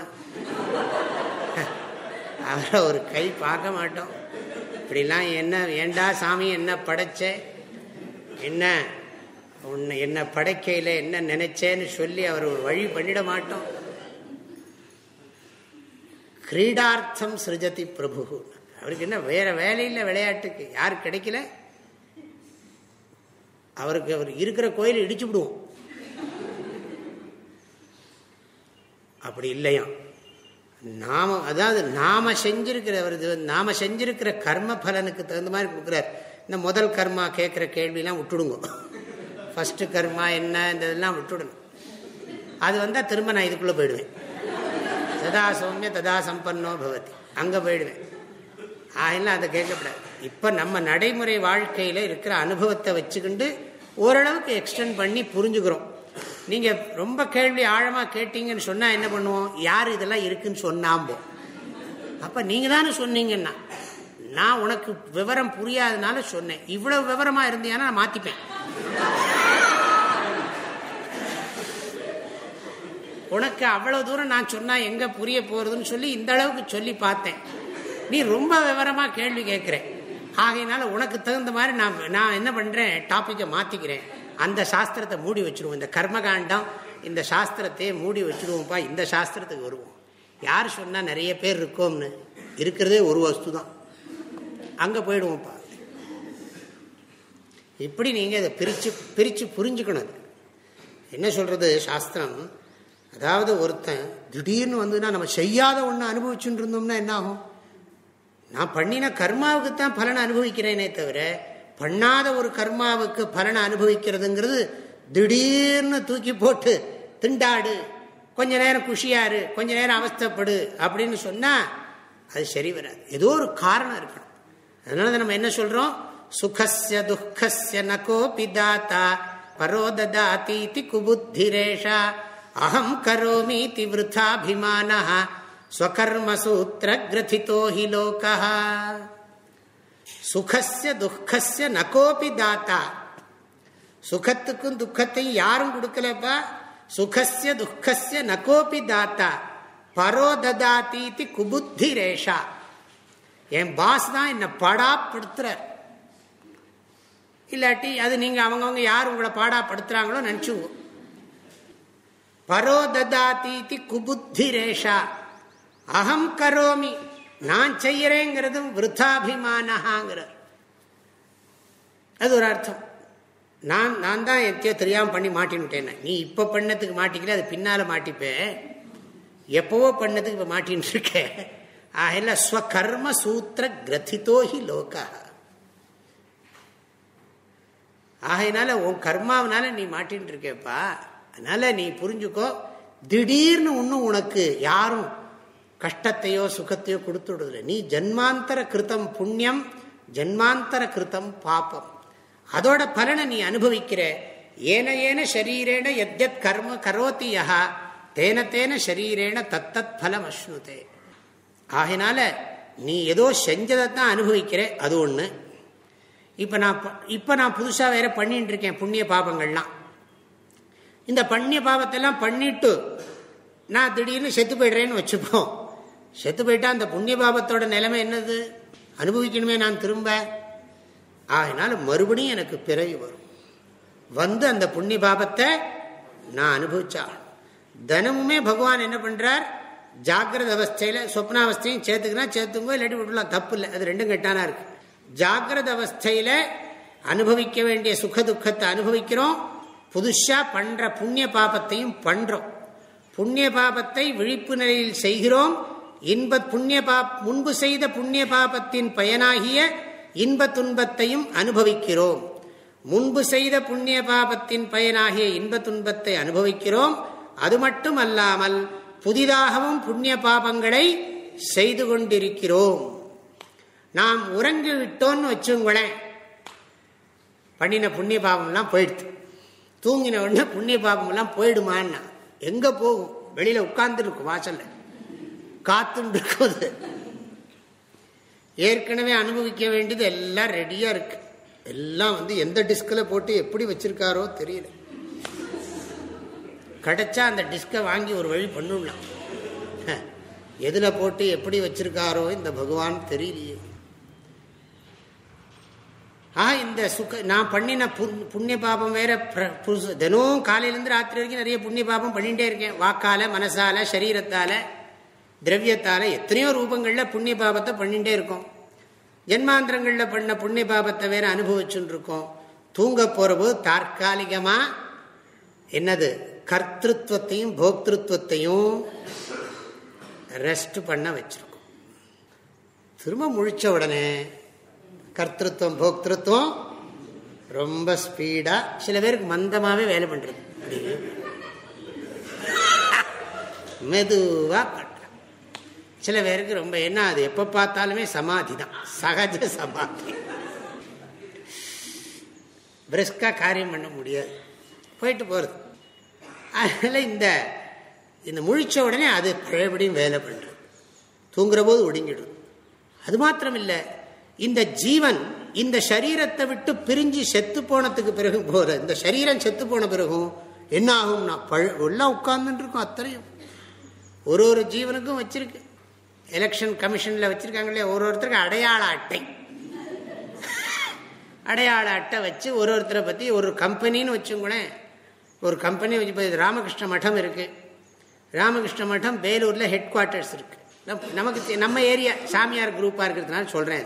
அவரை ஒரு கை பார்க்க மாட்டோம். இப்படிலாம் என்ன ஏண்டா சாமி என்ன படைச்ச? என்ன உன்னை என்ன படைக்கையில் என்ன நினைச்சேன்னு சொல்லி அவர் ஒரு வழி பண்ணிட மாட்டோம். கிரீடார்த்தம் சிருஜதி பிரபு. அவருக்கு என்ன வேற வேலையில் விளையாட்டுக்கு யார் கிடைக்கல? அவருக்கு அவர் இருக்கிற கோயில் இடிச்சு விடுவோம். அப்படி இல்லையா நாம அதாவது நாம செஞ்சிருக்கிற நாம செஞ்சிருக்கிற கர்ம பலனுக்கு தகுந்த மாதிரி கொடுக்குறார். இந்த முதல் கர்மா கேட்குற கேள்வியெல்லாம் விட்டுடுங்க. ஃபஸ்ட்டு கர்மா என்ன இந்த இதெல்லாம் விட்டுடணும். அது வந்தால் திரும்ப நான் இதுக்குள்ளே போயிடுவேன். ததா சௌமிய ததா சம்பன்னோ பவதி. அங்கே போயிடுவேன். ஆகலாம் அதை கேட்கக்கூடாது இப்போ நம்ம நடைமுறை வாழ்க்கையில் இருக்கிற அனுபவத்தை வச்சுக்கிண்டு ஓரளவுக்கு எக்ஸ்டெண்ட் பண்ணி புரிஞ்சுக்கிறோம். நீங்கள் ரொம்ப கேள்வி ஆழமாக கேட்டீங்கன்னு சொன்னால் என்ன பண்ணுவோம்? யார் இதெல்லாம் இருக்குன்னு சொன்னாம்போ. அப்போ நீங்கள் தானே சொன்னீங்கன்னா. நான் உனக்கு விவரம் புரியாதனால சொன்னேன். இவ்வளவு விவரமாக இருந்தியானா நான் மாற்றிப்பேன் உனக்கு அவ்வளவு தூரம் நான் சொன்னா எங்க புரிய போறதுன்னு சொல்லி இந்த அளவுக்கு சொல்லி பார்த்தேன். நீ ரொம்ப விவரமா கேள்வி கேட்குறேன். ஆகையினால உனக்கு தகுந்த மாதிரி நான் நான் என்ன பண்றேன்? டாபிக்கை மாத்திக்கிறேன். அந்த சாஸ்திரத்தை மூடி வச்சிருவோம். இந்த கர்மகாண்டம் இந்த சாஸ்திரத்தையே மூடி வச்சிருவோம்ப்பா இந்த சாஸ்திரத்துக்கு வருவோம். யார் சொன்னால் நிறைய பேர் இருக்கோம்னு? இருக்கிறதே ஒரு வஸ்து தான் அங்கே போயிடுவோம்ப்பா. இப்படி நீங்கள் இதை பிரித்து பிரித்து புரிஞ்சுக்கணும் என்ன சொல்கிறது சாஸ்திரம்? அதாவது ஒருத்தன் திடீர்னு வந்துன்னா நம்ம செய்யாத ஒன்று அனுபவிச்சுட்டு இருந்தோம்னா என்ன ஆகும்? நான் பண்ணின கர்மாவுக்கு தான் பலனை அனுபவிக்கிறேனே தவிர பண்ணாத ஒரு கர்மாவுக்கு பலனை அனுபவிக்கிறதுங்கிறது திடீர்னு தூக்கி போட்டு திண்டாடு கொஞ்ச நேரம் குஷியாரு கொஞ்ச நேரம் அவஸ்தப்படு அப்படின்னு சொன்னா அது சரி வராது. ஏதோ ஒரு காரணம் இருக்கணும். அதனால நம்ம என்ன சொல்றோம்? சுகசிய துக்கசிய நகோபி தாத்தா பரோதாத்தி குபுத்திரேஷா அகம் கரோமீதி விருத்தாபிமான ஸ்வகர்மசூத்திர கிரதிதோ ஹி லோகா சுகசிய துக்கசிய நகோபி தாத்தா. சுகத்துக்கும் துக்கத்தையும் யாரும் கொடுக்கலப்பா? சுகசிய துக்கசிய நகோபி தாத்தா. பரோ ததாத்தி குபுத்தி ரேஷா என் பாஸ் தான் என்ன படாப்படுத்துற இல்லாட்டி அது நீங்க அவங்கவுங்க யார் உங்களை பாடாப்படுத்துறாங்களோ நினைச்சுங்க பரோ ததாத்தி குபுத்தி ரேஷா அகம் கரோமி. நான் செய்யறேங்கிறதும் விருத்தாபிமானஹாங்கிறார். அது ஒரு அர்த்தம். நான் நான் தான் எத்தையோ தெரியாமல் பண்ணி மாட்டின்னுட்டேன் நீ இப்போ பண்ணதுக்கு மாட்டிக்கல அது பின்னால் மாட்டிப்பேன் எப்பவோ பண்ணதுக்கு இப்போ மாட்டின்னு இருக்கேன் ஆகல ஸ்வகர்ம சூத்திர கிரதித்தோஹி லோகா ஆகையினால உன் கர்மாவனால நீ மாட்டின்னு இருக்கேப்பா. அதனால நீ புரிஞ்சுக்கோ திடீர்னு ஒன்றும் உனக்கு யாரும் கஷ்டத்தையோ சுகத்தையோ கொடுத்து விடுறதில்ல நீ ஜன்மாந்தர கிருத்தம் புண்ணியம் ஜன்மாந்தர கிருத்தம் பாப்பம் அதோட பலனை நீ அனுபவிக்கிற. ஏன ஏன ஷரீரேன எத்யத் கர்ம கரோத்தி யகா தேன தேன ஷரீரேன தத்தத் பலம் அஸ்னுதே ஆகினால நீ ஏதோ செஞ்சதை தான் அனுபவிக்கிற. அது ஒன்று இப்போ நான் இப்போ நான் புதுசாக வேற பண்ணிட்டு இருக்கேன் புண்ணிய பாபங்கள்லாம். இந்த பண்ணிய பாவத்தெல்லாம் பண்ணிட்டு நான் திடீர்னு செத்து போயிடுறேன்னு வச்சுப்போம். செத்து போயிட்டா அந்த புண்ணிய பாபத்தோட நிலைமை என்னது? அனுபவிக்கணுமே நான் திரும்ப. ஆகினால மறுபடியும் எனக்கு பிறகு வரும். வந்து அந்த புண்ணிய பாபத்தை நான் அனுபவிச்சா தினமுமே பகவான் என்ன பண்றார்? ஜாகிரத அவஸ்தையில சொப்னாவஸ்தையும் சேர்த்துக்கினா சேர்த்துங்கோ இல்லாட்டி விட்டுலாம் தப்பு இல்லை அது ரெண்டும் கெட்டானா இருக்கு. ஜாகிரத அவஸ்தையில அனுபவிக்க வேண்டிய சுக துக்கத்தை அனுபவிக்கிறோம். புதுசா பண்ற புண்ணிய பாபத்தையும் பண்றோம். புண்ணிய பாபத்தை விழிப்பு நிலையில் செய்கிறோம். இன்ப புண்ணிய பாப் முன்பு செய்த புண்ணிய பாபத்தின் பயனாகிய இன்ப துன்பத்தையும் அனுபவிக்கிறோம். முன்பு செய்த புண்ணிய பாபத்தின் பயனாகிய இன்ப துன்பத்தை அனுபவிக்கிறோம். அது மட்டும் அல்லாமல் புதிதாகவும் புண்ணிய பாபங்களை செய்து கொண்டிருக்கிறோம். நாம் உறங்கி விட்டோம்னு வச்சுங்களேன். பண்ணின புண்ணிய பாபம்லாம் போயிடுது. தூங்கின உடனே புண்ணிய பாபம்லாம் போயிடுமான்னா எங்க போகும்? வெளியில உட்கார்ந்துருக்கும் வாசல்ல. காத்துட்டு இருக்குது ஏற்கனவே அனுபவிக்க வேண்டியது எல்லாம் ரெடியா இருக்கு. எல்லாம் வந்து எந்த டிஸ்கில் போட்டு எப்படி வச்சிருக்காரோ தெரியல. கிடைச்சா அந்த டிஸ்கை வாங்கி ஒரு வழி பண்ணிடலாம் எதில் போட்டு எப்படி வச்சிருக்காரோ இந்த பகவான் தெரியலையே. ஆ இந்த சுக நான் பண்ணின புண்ணிய பாபம் வேற தினம் காலையிலேருந்து ராத்திரி வரைக்கும் நிறைய புண்ணிய பாபம் பண்ணிகிட்டே இருக்கேன். வாக்கால் மனசால சரீரத்தால். திரவியத்தால எத்தனையோ ரூபங்களில் புண்ணிய பாபத்தை பண்ணிகிட்டே இருக்கோம். ஜென்மாந்திரங்களில் பண்ண புண்ணிய பாபத்தை வேற அனுபவிச்சுன்னு இருக்கோம் தூங்க போறவு போது தற்காலிகமாக என்னது? கர்த்தத்வத்தையும் போக்திருத்வத்தையும் ரெஸ்ட் பண்ண வச்சிருக்கோம். திரும்ப முழிச்ச உடனே கர்த்தத்துவம் போக்திருத்துவம் ரொம்ப ஸ்பீடா சில பேருக்கு மந்தமாவே வேலை பண்றது. மெதுவா சில பேருக்கு ரொம்ப என்ன அது எப்போ பார்த்தாலுமே சமாதி தான். சகஜ சமாதி. பிரிஸ்கா காரியம் பண்ண முடியாது. போயிட்டு போகிறது அதனால் இந்த இந்த முழிச்ச உடனே அது பழையபடியும் வேலை பண்ணுறது தூங்குற போது ஒடுங்கிடும். அது மாத்திரம் இல்லை இந்த ஜீவன் இந்த சரீரத்தை விட்டு பிரிஞ்சு செத்து போனதுக்கு பிறகு போகிற இந்த சரீரம் செத்து போன பிறகும் என்ன ஆகும்னா பழ எல்லாம் உட்கார்ந்துட்டு இருக்கும் அத்தனையும். ஒரு ஒரு ஜீவனுக்கும் வச்சிருக்கு. எலெக்ஷன் கமிஷன்ல வச்சிருக்காங்களே ஒரு ஒருத்தருக்கு அடையாள அட்டை. அடையாள அட்டை வச்சு ஒரு ஒருத்தரை பற்றி ஒரு கம்பெனின்னு வச்சுங்களேன். ஒரு கம்பெனி வச்சு ராமகிருஷ்ண மடம் இருக்கு. ராமகிருஷ்ண மட்டம் வேலூரில் ஹெட் குவார்ட்டர்ஸ் இருக்கு நமக்கு நம்ம ஏரியா சாமியார் குரூப்பாக இருக்கிறதுனால சொல்கிறேன்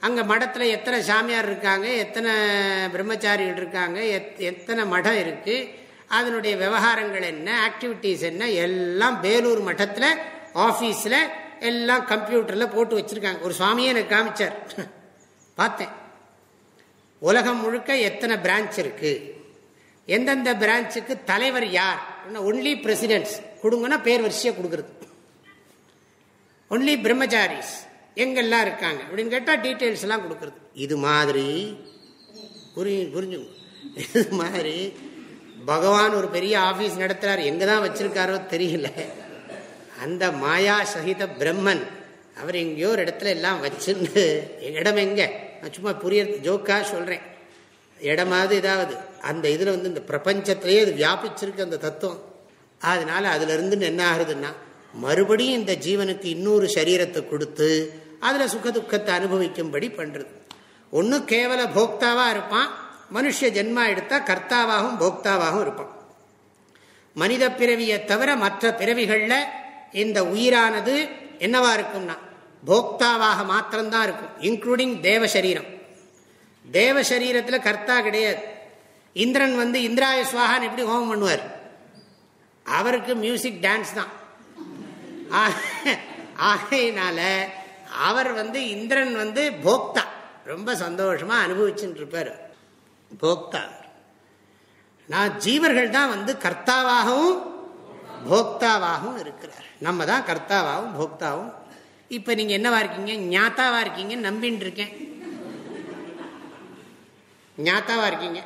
அங்கே மடத்தில் எத்தனை சாமியார் இருக்காங்க எத்தனை பிரம்மச்சாரிகள் இருக்காங்க எத்தனை மடம் இருக்குது அதனுடைய விவகாரங்கள் என்ன ஆக்டிவிட்டீஸ் என்ன எல்லாம் வேலூர் மட்டத்தில் ஆஃபீஸில் எல்லாம் கம்ப்யூட்டரில் போட்டு வச்சுருக்காங்க. ஒரு சுவாமியே எனக்கு காமிச்சார். பார்த்தேன். உலகம் முழுக்க எத்தனை பிரான்ச் இருக்குது எந்தெந்த பிரான்ச்சுக்கு தலைவர் யார்? ஒன்லி பிரசிடென்ட்ஸ் கொடுங்கன்னா பேர் வரிசையாக கொடுக்குறது. ஒன்லி பிரம்மச்சாரிஸ் எங்கெல்லாம் இருக்காங்க? அப்படின்னு கேட்டால் டீட்டெயில்ஸ் எல்லாம் கொடுக்குறது. இது மாதிரி புரிஞ்சு புரிஞ்சுங்க. இது மாதிரி பகவான் ஒரு பெரிய ஆஃபீஸ் நடத்துகிறார் எங்கே தான் வச்சுருக்காரோ தெரியல. அந்த மாயா சகித பிரம்மன் அவர் எங்கேயோ ஒரு இடத்துல எல்லாம் வச்சுன்னு இடம் எங்க? நான் சும்மா புரிய ஜோக்கா சொல்கிறேன் இடமாவது ஏதாவது அந்த இதில் வந்து இந்த பிரபஞ்சத்திலேயே அது வியாபிச்சிருக்கு அந்த தத்துவம். அதனால அதுல இருந்து என்ன ஆகுதுன்னா மறுபடியும் இந்த ஜீவனுக்கு இன்னொரு சரீரத்தை கொடுத்து அதுல சுக துக்கத்தை அனுபவிக்கும்படி பண்றது. ஒன்று கேவல போக்தாவா இருப்பான் மனுஷ ஜென்மா எடுத்தா கர்த்தாவாகவும் போக்தாவாகவும் இருப்பான். மனித பிறவியை தவிர மற்ற பிறவிகளில் இந்த உயிரானது என்னவா இருக்கும்னா போக்தாவாக மாத்திரம்தான் இருக்கும் இன்க்ளூடிங் தேவ சரீரம். தேவ சரீரத்தில் கர்த்தா கிடையாது. இந்திரன் வந்து இந்திராய சுவாகன் எப்படி ஹோமம் பண்ணுவார்? அவருக்கு மியூசிக் டான்ஸ் தான். ஆகையினால அவர் வந்து இந்திரன் வந்து போக்தா. ரொம்ப சந்தோஷமா அனுபவிச்சுட்டு இருப்பார் போக்தா. நான் ஜீவர்கள் தான் வந்து கர்த்தாவாகவும் போக்தாவாகவும் இருக்கிறார். நம்ம தான் கர்த்தாவாகவும் போக்தாவும். இப்ப நீங்க என்னவா இருக்கீங்க? ஞாத்தாவா இருக்கீங்க? நம்பின்னு இருக்கேன் ஞாத்தாவா இருக்கீங்க?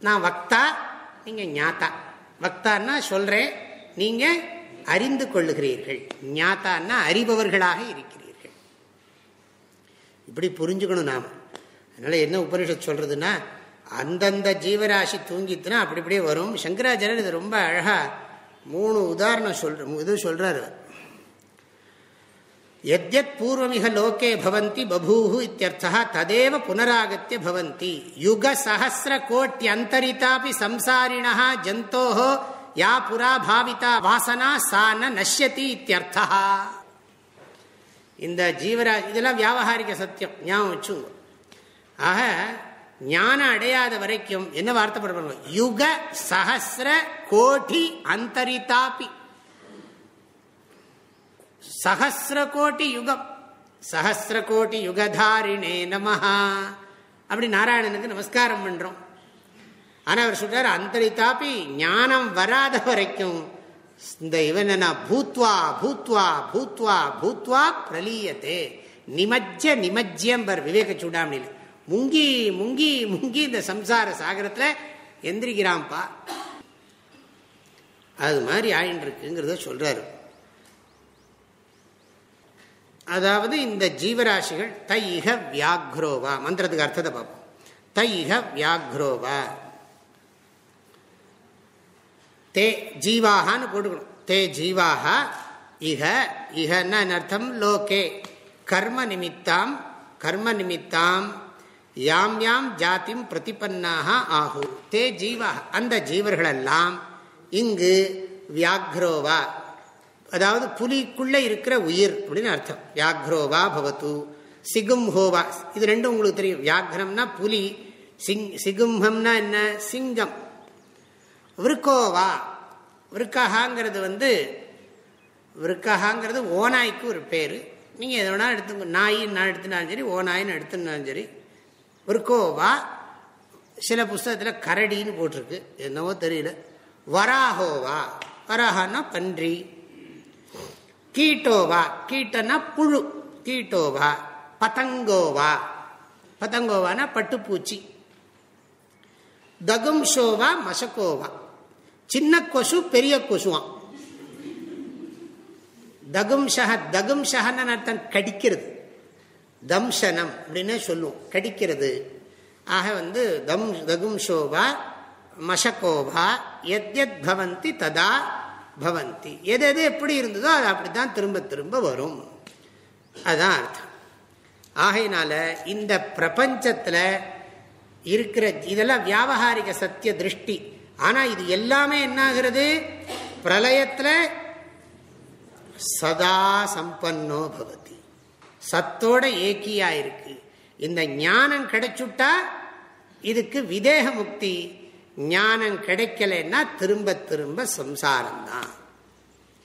நான் வக்தா நீங்க ஞாத்தா. வக்தான்னா சொல்றேன் நீங்க அறிந்து கொள்ளுகிறீர்கள். ஞாத்தான்னா அறிபவர்களாக இருக்கிறீர்கள். இப்படி புரிஞ்சுக்கணும் நாம. அதனால என்ன உபனிஷத் சொல்றதுன்னா அந்தந்த ஜீவராசி தூங்கித்துனா அப்படி இப்படியே வரும். சங்கராச்சாரியர் இது ரொம்ப அழகா மூணு உதாரணம் சொல்ற இது சொல்றாரு எத்யத் பூர்வமிக லோகே பவந்தி பபூஹு இத்தியர்த்தா ததேவ புனராகத்திய பவந்தி யுக சஹசிர கோட்டியந்தரிதாபி சம்சாரிணா ஜந்தோஹோ யா புரா பாவிதா வாசனா சா நஷ்யதி இத்தியர்த்தா இந்த ஜீவராஜ் இதெல்லாம் வியாபகாரிக சத்தியம் ஞாபகம் வச்சுங்க ஆக ஞானம் அடையாத வரைக்கும் என்ன வார்த்தை வார்த்தைப்பட யுக சஹசிர கோடி அந்தரிதாபி. சஹசிர கோடி யுகம். சஹசிர கோடி யுகதாரிணே நமஹா. அப்படி நாராயணனுக்கு நமஸ்காரம் பண்றோம். ஆனா அவர் சொல்றாரு அந்தரித்தாப்பி ஞானம் வராத வரைக்கும் இந்த இவன் என்ன பூத்வா பூத்வா பூத்வா பூத்வா பிரலீயத்தே. நிமஜ்ஜ நிமஜ்யம் பர் விவேக சூடாமணியில். முங்கி முங்கி முங்கி இந்த சம்சார சாகரத்தில் எந்திரிக்கிறான்ப்பா. அது மாதிரி ஆயின்னு இருக்குங்கிறத சொல்றாரு. அதாவது இந்த ஜீவராசிகள் தைக வியாக்ரோவா மந்திரத்துக்கு அர்த்தத்தை பார்ப்போம். இக வியாக்ரோவா. தே ஜீவாகான்னு போட்டுக்கணும். தே ஜீவாக இக இகன்னா அர்த்தம்? லோகே. கர்ம நிமித்தாம் கர்ம நிமித்தாம் யாம் யாம் ஜாத்திம் பிரதிபன்னாக ஆகு. தே ஜீவா அந்த ஜீவர்களெல்லாம் இங்கு வியாக்ரோவா அதாவது புலிக்குள்ளே இருக்கிற உயிர் அப்படின்னு அர்த்தம். வியாக்ரோவா பவத்து சிகும் ஹோவா இது ரெண்டும் உங்களுக்கு தெரியும். வியாக்ரம்னா புலி சிங் சிகும்ஹம்னா என்ன? சிங்கம். விருக்கோவா விருக்கஹாங்கிறது வந்து விருக்கஹாங்கிறது ஓநாய்க்கு ஒரு பேர். நீங்கள் எதை வேணாலும் எடுத்து நாயின்னு நான் எடுத்துனாலும் சரி ஓநாயின்னு எடுத்துனாலும் சரி விற்கோவா சில புஸ்தகத்தில் கரடின்னு போட்டிருக்கு. என்னவோ தெரியல. வராஹோவா வராகனா பன்றி. கீட்டோவா. கீட்டனா புழு. கீட்டோவா. பதங்கோவா. பதங்கோவானா பட்டுப்பூச்சி. தகும்ஷோவா மசக்கோவா. சின்ன கொசு பெரிய கொசுவான் தகும்ஷக தகும்ஷகன்னு அர்த்தம் கடிக்கிறது. தம்சனம் அப்படின்னு சொல்லுவோம். கடிக்கிறது. ஆக வந்து தம் தகும்ஷோவா மசக்கோவா எத் எத் பவந்தி ததா பவந்தி. எது எது எப்படி இருந்ததோ அது அப்படித்தான் திரும்ப திரும்ப வரும். அதுதான் அர்த்தம். ஆகையினால இந்த பிரபஞ்சத்தில் இருக்கிற இதெல்லாம் வியாபகாரிக சத்திய திருஷ்டி. ஆனால் இது எல்லாமே என்னாகிறது? பிரளயத்தில் சதா சம்பன்னோ பவது. சத்தோட ஏக்கியா இருக்கு இந்த ஞானம் கிடைச்சுட்டா இதுக்கு விதேக முக்தி. ஞானம் கிடைக்கலன்னா திரும்ப திரும்ப சம்சாரம்தான்.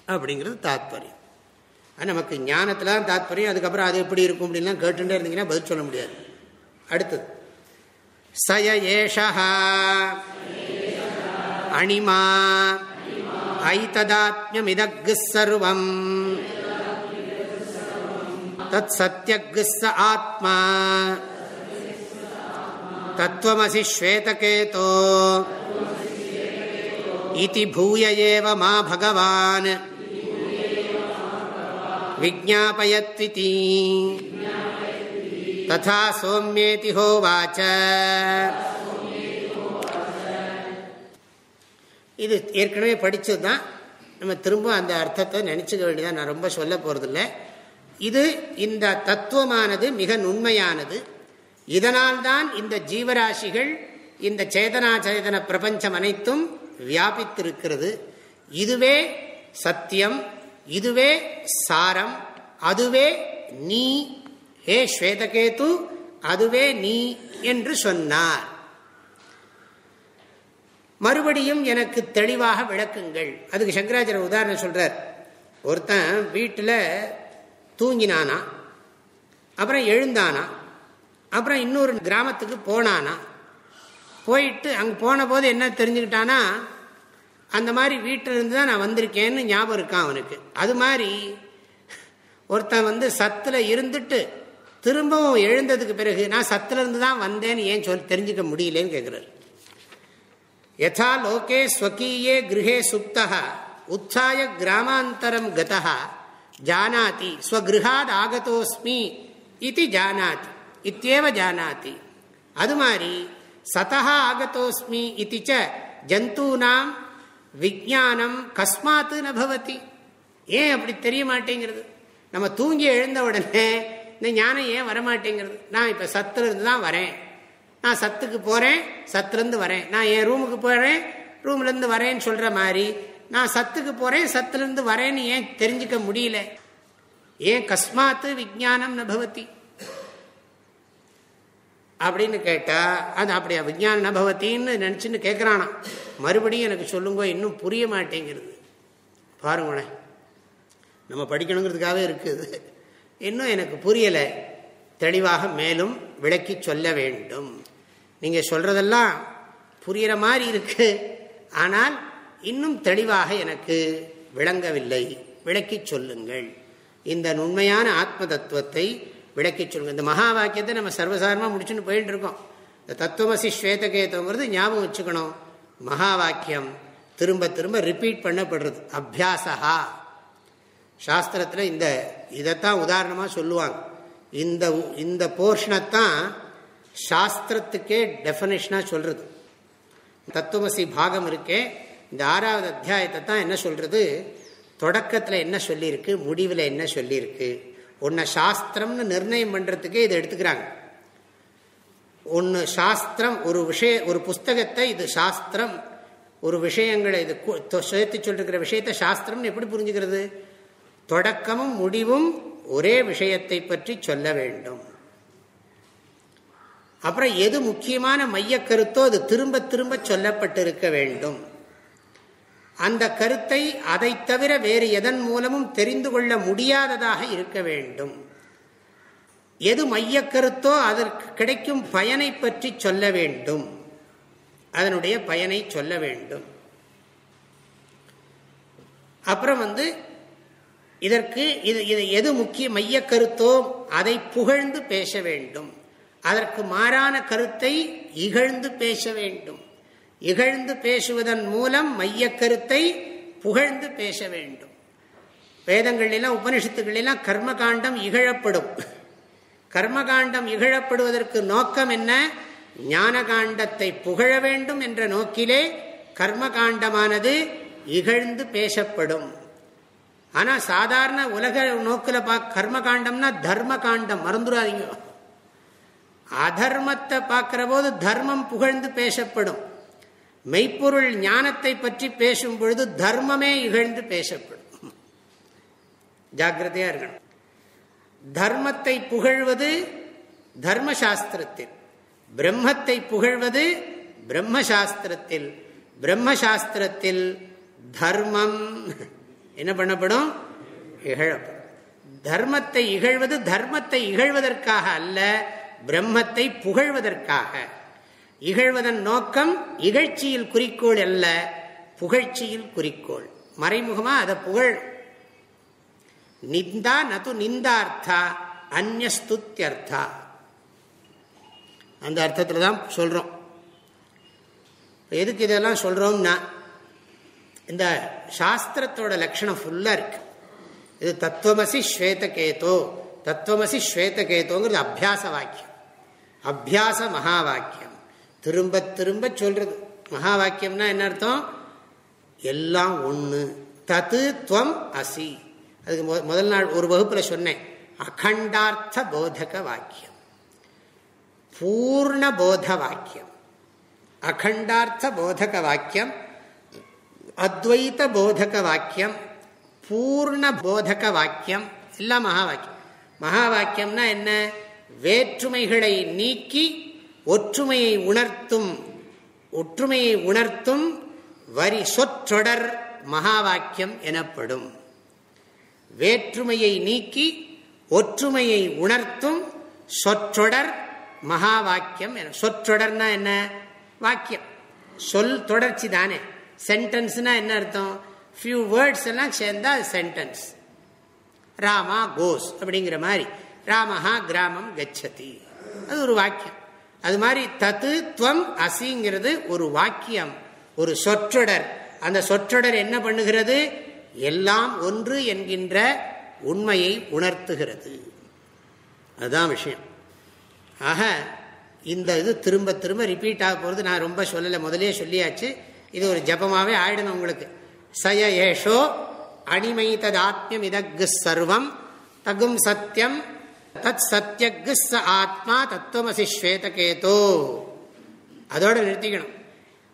அப்படிங்கிறது தாத்பரியம். நமக்கு ஞானத்தில் தான் தாத்பரியம். அதுக்கப்புறம் அது எப்படி இருக்கும் அப்படின்லாம் கேட்டுட்டே இருந்தீங்கன்னா பதில் சொல்ல முடியாது. அடுத்தது. சய ஏஷா அணிமா. ஐததாத்மியமிதக்கு சர்வம் தத் சத்யக்கு ஆத்மா தத்துவமசி ஸ்வேதகேதோ இதி பூய ஏவ மா பகவான் விஜாபயத்விதி ததா சோமியேதி ஹோவாச்ச இது ஏற்கனவே படித்தது தான் நம்ம திரும்ப அந்த அர்த்தத்தை நினச்சிக்க வேண்டியதான் நான் ரொம்ப சொல்ல போகிறதில்ல இது இந்த தத்துவமானது மிக நுண்மையானது. இதனால்தான் இந்த ஜீவராசிகள் இந்த சேதனா சேதன பிரபஞ்சம் அனைத்தும் வியாபித்திருக்கிறது. இதுவே சத்தியம் இதுவே சாரம் அதுவே நீ ஹே ஸ்வேதகேது அதுவே நீ என்று சொன்னார். மறுபடியும் எனக்கு தெளிவாக விளக்குங்கள். அதுக்கு சங்கராச்சாரிய உதாரணம் சொல்றார். ஒருத்தன் வீட்டில் தூங்கினானா? அப்புறம் எழுந்தானா? அப்புறம் இன்னொரு கிராமத்துக்கு போனானா? போயிட்டு அங்கே போன போது என்ன தெரிஞ்சுக்கிட்டானா? அந்த மாதிரி வீட்டில் இருந்து தான் நான் வந்திருக்கேன்னு ஞாபகம் இருக்கான் அவனுக்கு. அது மாதிரி ஒருத்தன் வந்து சத்தில் இருந்துட்டு திரும்பவும் எழுந்ததுக்கு பிறகு நான் சத்துலேருந்து தான் வந்தேன்னு ஏன் சொல் தெரிஞ்சுக்க முடியலன்னு கேட்குறாரு யதா லோகே ஸ்வகீயே கிரகே சுப்தா உத்தாய கிராமாந்தரம் கதா ஜானாதி ஸ்வகிருஹாத் ஆகதோஸ்மி இது ஜானாதி இத்தியேவ ஜானாதி அது மாதிரி சதா ஆகத்தோஸ்மி இது ச ஜந்தூனாம் விஜானம் கஸ்மாத்து நபவதி ஏன் அப்படி தெரிய மாட்டேங்கிறது நம்ம தூங்கி எழுந்த உடனே இந்த ஞானம் ஏன் வரமாட்டேங்கிறது? நான் இப்போ சத்துலேருந்து தான் வரேன். நான் சத்துக்கு போகிறேன் சத்துலேருந்து வரேன். நான் என் ரூமுக்கு போகிறேன் ரூம்லேருந்து வரேன்னு சொல்கிற மாதிரி நான் சத்துக்கு போகிறேன் சத்துலேருந்து வரேன்னு ஏன் தெரிஞ்சுக்க முடியல? ஏன் கஸ்மாத்து விஜானம் நபவதி அப்படின்னு கேட்டா அது அப்படியா விஜயான நபவத்தின்னு நினச்சின்னு கேட்குறானா மறுபடியும் எனக்கு சொல்லுங்க இன்னும் புரிய மாட்டேங்கிறது. பாருங்களேன் நம்ம படிக்கணுங்கிறதுக்காகவே இருக்குது. இன்னும் எனக்கு புரியலை. தெளிவாக மேலும் விளக்கி சொல்ல வேண்டும். நீங்கள் சொல்கிறதெல்லாம் புரிகிற மாதிரி இருக்கு. ஆனால் இன்னும் தெளிவாக எனக்கு விளங்கவில்லை. விளக்கி சொல்லுங்கள். இந்த நுண்மையான ஆத்ம தத்துவத்தை விளக்கி சொல்லுங்கள். இந்த மகா வாக்கியத்தை நம்ம சர்வசாரமாக முடிச்சுன்னு போயிட்டு இருக்கோம். இந்த தத்துவமசி ஸ்வேதகேதங்கிறது ஞாபகம் வச்சுக்கணும். மகா வாக்கியம் திரும்ப திரும்ப ரிப்பீட் பண்ணப்படுறது. அபியாசா சாஸ்திரத்தில் இந்த இதைத்தான் உதாரணமாக சொல்லுவாங்க. இந்த இந்த போர்ஷனைத்தான் சாஸ்திரத்துக்கே டெஃபனேஷனாக சொல்கிறது தத்துவமசி பாகம் இருக்கே. இந்த ஆறாவது அத்தியாயத்தை தான் என்ன சொல்கிறது தொடக்கத்தில் என்ன சொல்லியிருக்கு? முடிவில் என்ன சொல்லியிருக்கு? ஒன்று சாஸ்திரம்னு நிர்ணயம் பண்ணுறதுக்கே இதை எடுத்துக்கிறாங்க. ஒன்று சாஸ்திரம் ஒரு விஷய ஒரு புஸ்தகத்தை இது சாஸ்திரம் ஒரு விஷயங்களை இது சேர்த்து சொல்லிருக்கிற விஷயத்தை சாஸ்திரம்னு எப்படி புரிஞ்சுக்கிறது? தொடக்கமும் முடிவும் ஒரே விஷயத்தை பற்றி சொல்ல வேண்டும். அப்புறம் எது முக்கியமான மையக்கருத்தோ அது திரும்ப திரும்ப சொல்லப்பட்டிருக்க வேண்டும். அந்த கருத்தை அதை தவிர வேறு எதன் மூலமும் தெரிந்து கொள்ள முடியாததாக இருக்க வேண்டும். எது மைய கருத்தோ அதற்கு கிடைக்கும் பயனை பற்றி சொல்ல வேண்டும். அதனுடைய பயனை சொல்ல வேண்டும். அப்புறம் வந்து இதற்கு இது இது எது முக்கிய மைய கருத்தோ அதை புகழ்ந்து பேச வேண்டும். அதற்கு மாறான கருத்தை இகழ்ந்து பேச வேண்டும். இகழ்ந்து பேசுவதன் மூலம் மைய கருத்தை புகழ்ந்து பேச வேண்டும். வேதங்களிலாம் உபனிஷத்துகளிலாம் கர்மகாண்டம் இகழப்படும். கர்மகாண்டம் இகழப்படுவதற்கு நோக்கம் என்ன? ஞான காண்டத்தை புகழ வேண்டும் என்ற நோக்கிலே கர்மகாண்டமானது இகழ்ந்து பேசப்படும். ஆனால் சாதாரண உலக நோக்கில் பா கர்ம தர்ம காண்டம் மறந்துடாதீங்க. அதர்மத்தை பார்க்கிற போது தர்மம் புகழ்ந்து பேசப்படும். மெய்ப்பொருள் ஞானத்தை பற்றி பேசும் பொழுது தர்மமே இகழ்ந்து பேசப்படும். ஜாகிரதையா இருக்கணும். தர்மத்தை புகழ்வது தர்மசாஸ்திரத்தில். பிரம்மத்தை புகழ்வது பிரம்மசாஸ்திரத்தில். பிரம்மசாஸ்திரத்தில் தர்மம் என்ன பண்ணப்படும்? இகழப்படும். தர்மத்தை இகழ்வது தர்மத்தை இகழ்வதற்காக அல்ல பிரம்மத்தை புகழ்வதற்காக. இகழ்வதன் நோக்கம் இகழ்ச்சியில் குறிக்கோள் அல்ல புகழ்ச்சியில் குறிக்கோள். மறைமுகமா அதை புகழ். நிந்தா நது நிந்தார்த்தா அந்நஸ்துத்தியர்த்தா அந்த அர்த்தத்தில் தான் சொல்றோம் எதுக்கு இதெல்லாம் சொல்றோம்னா இந்த சாஸ்திரத்தோட லட்சணம் ஃபுல்லாக இருக்கு. இது தத்துவமசி ஸ்வேதகேதோ தத்துவமசி ஸ்வேதகேதோங்கிறது அபியாச வாக்கியம். அபியாச மகா வாக்கியம் திரும்ப திரும்ப சொல்றது. மகா வாக்கியம்னா என்ன அர்த்தம்? எல்லாம் ஒன்று தத்து துவம் அசி. அதுக்கு முதல் நாள் ஒரு வகுப்பில் சொன்னேன். அகண்டார்த்த போதக வாக்கியம். பூர்ண போத வாக்கியம். அகண்டார்த்த போதக வாக்கியம். அத்வைத போதக வாக்கியம். பூர்ண போதக வாக்கியம். எல்லாம் மகா வாக்கியம். மகா வாக்கியம்னா என்ன? வேற்றுமைகளை நீக்கி ஒற்றுமையை உணர்த்தும் ஒற்றுமையை உணர்த்தும் வரி சொற்றொடர் மகா வாக்கியம் எனப்படும். வேற்றுமையை நீக்கி ஒற்றுமையை உணர்த்தும் சொற்றொடர் மகா வாக்கியம் சொற்றொடர்னா என்ன? வாக்கியம். சொல் தொடர்ச்சி தானே. சென்டென்ஸ்னா என்ன அர்த்தம்? ஃபியூ வேர்ட்ஸ் எல்லாம் சேர்ந்தா அது சென்டென்ஸ் ராமா கோஸ் அப்படிங்கிற மாதிரி. ராமஹா கிராமம் கச்சதி. அது ஒரு வாக்கியம். அது மாதிரி தத்து துவம் அசிங்கிறது ஒரு வாக்கியம் ஒரு சொற்றொடர். அந்த சொற்றொடர் என்ன பண்ணுகிறது? எல்லாம் ஒன்று என்கின்ற உண்மையை உணர்த்துகிறது. அதுதான் விஷயம். ஆக இந்த இது திரும்ப திரும்ப ரிப்பீட் ஆக போகிறது நான் ரொம்ப சொல்லலை. முதலே சொல்லியாச்சு. இது ஒரு ஜபமாகவே ஆயிடணும் உங்களுக்கு. சய ஏஷோ அணிமைத்ததாத்மியம் இதகு சர்வம் தகும் சத்தியம் தத் சத்யக்கு ச ஆத்மா தத்துவமசி ஸ்வேதகேதோ. அதோட நிறுத்திக்கணும்.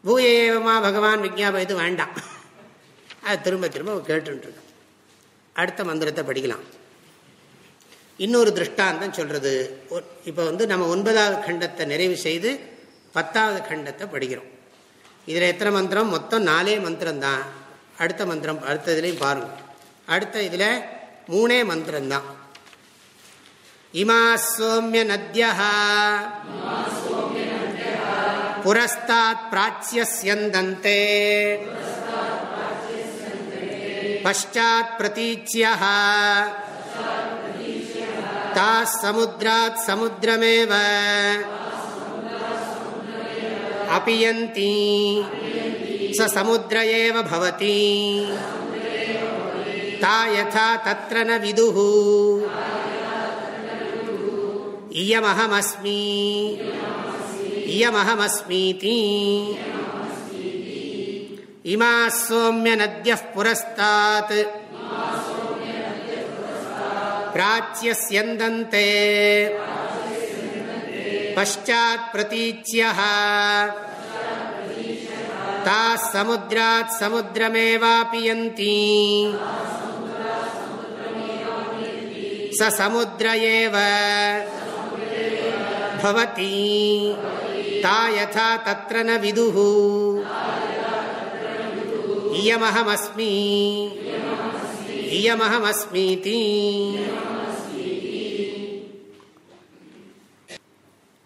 பூயேவமா பகவான் விஜாபம் இது வேண்டாம். அது திரும்ப திரும்ப கேட்டுருக்கோம் அடுத்த மந்திரத்தை படிக்கலாம். இன்னொரு திருஷ்டாந்தம் சொல்றது. இப்போ வந்து நம்ம ஒன்பதாவது கண்டத்தை நிறைவு செய்து பத்தாவது கண்டத்தை படிக்கிறோம். இதில் எத்தனை மந்திரம்? மொத்தம் நாலே மந்திரம் தான் அடுத்த மந்திரம் அடுத்த இதுலேயும் பாருங்கள் அடுத்த இதில் மூணே மந்திரம்தான். இமா சோமிய நத்தியா புரஸ்தாத் பிராச்சியந்தே பஷாத் பிரதீச்சியா தாஸ் சமுத்திராத் சமுத்திரமேவ அபியந்தி. ச சமுத்திர ஏவ பவதி. தா யதா தத்ர ந விதுः इयमहमस्मि। इयमहमस्मीति। इमा सोम्य नद्यः पुरस्तात्। प्राच्यस्यन्दन्ते। पश्चात्प्रतीच्यः ताः समुद्रात् समुद्रमेवापियन्ति। स समुद्र एव। பவதி தா தத்திர ந விது இயமஹமஸ்மி இயமஹமஸ்மீதி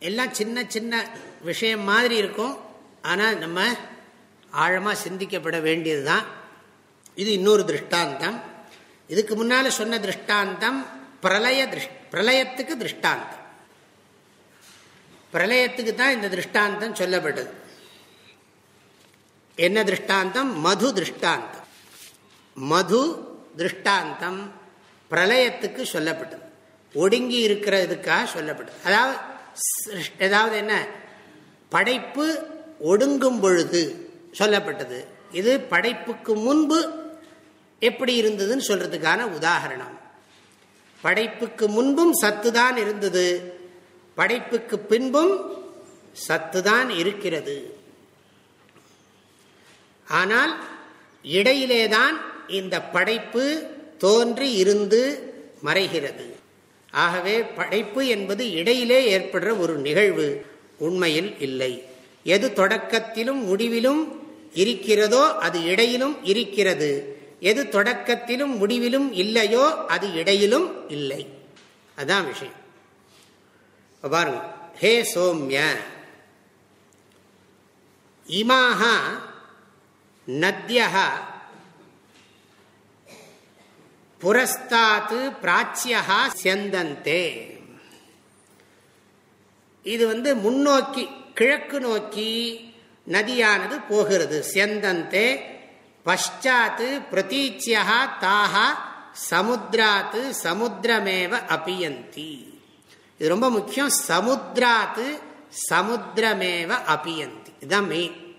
எல்லாம் சின்ன சின்ன விஷயம் மாதிரி இருக்கும். ஆனால் நம்ம ஆழமாக சிந்திக்கப்பட வேண்டியது தான் இது இன்னொரு திருஷ்டாந்தம். இதுக்கு முன்னால் சொன்ன திருஷ்டாந்தம் பிரலய திருஷ் பிரலயத்துக்கு திருஷ்டாந்தம். பிரளயத்துக்கு தான் இந்த திருஷ்டாந்தம் சொல்லப்பட்டது. என்ன திருஷ்டாந்தம்? மது திருஷ்டாந்தம். மது திருஷ்டாந்தம் பிரளயத்துக்கு சொல்லப்பட்டது. ஒடுங்கி இருக்கிறதுக்காக சொல்லப்பட்டது. அதாவது ஏதாவது என்ன? படைப்பு ஒடுங்கும் பொழுது சொல்லப்பட்டது. இது படைப்புக்கு முன்பு எப்படி இருந்ததுன்னு சொல்றதுக்கான உதாரணம். படைப்புக்கு முன்பும் சத்து தான் இருந்தது. படைப்புக்கு பின்பும் சத்து தான் இருக்கிறது. ஆனால் இடையிலேதான் இந்த படைப்பு தோன்றி இருந்து மறைகிறது. ஆகவே படைப்பு என்பது இடையிலே ஏற்படுற ஒரு நிகழ்வு உண்மையில் இல்லை. எது தொடக்கத்திலும் முடிவிலும் இருக்கிறதோ அது இடையிலும் இருக்கிறது. எது தொடக்கத்திலும் முடிவிலும் இல்லையோ அது இடையிலும் இல்லை. அதான் விஷயம். பாருங்க. ஹே சோம்ய. இமாக நத்தியா புரஸ்தாத்து பிராச்சியா செந்தந்தே இது வந்து முன்னோக்கி கிழக்கு நோக்கி நதியானது போகிறது. செந்தந்தே பஷாத்து பிரதீச்சியா தாகா சமுத்திராத்து சமுத்திரமேவ அபியந்தி. இது ரொம்ப முக்கியம். சமுத்திராத்து சமுத்திரமேவ அபியந்தி. இதுதான் மெயின்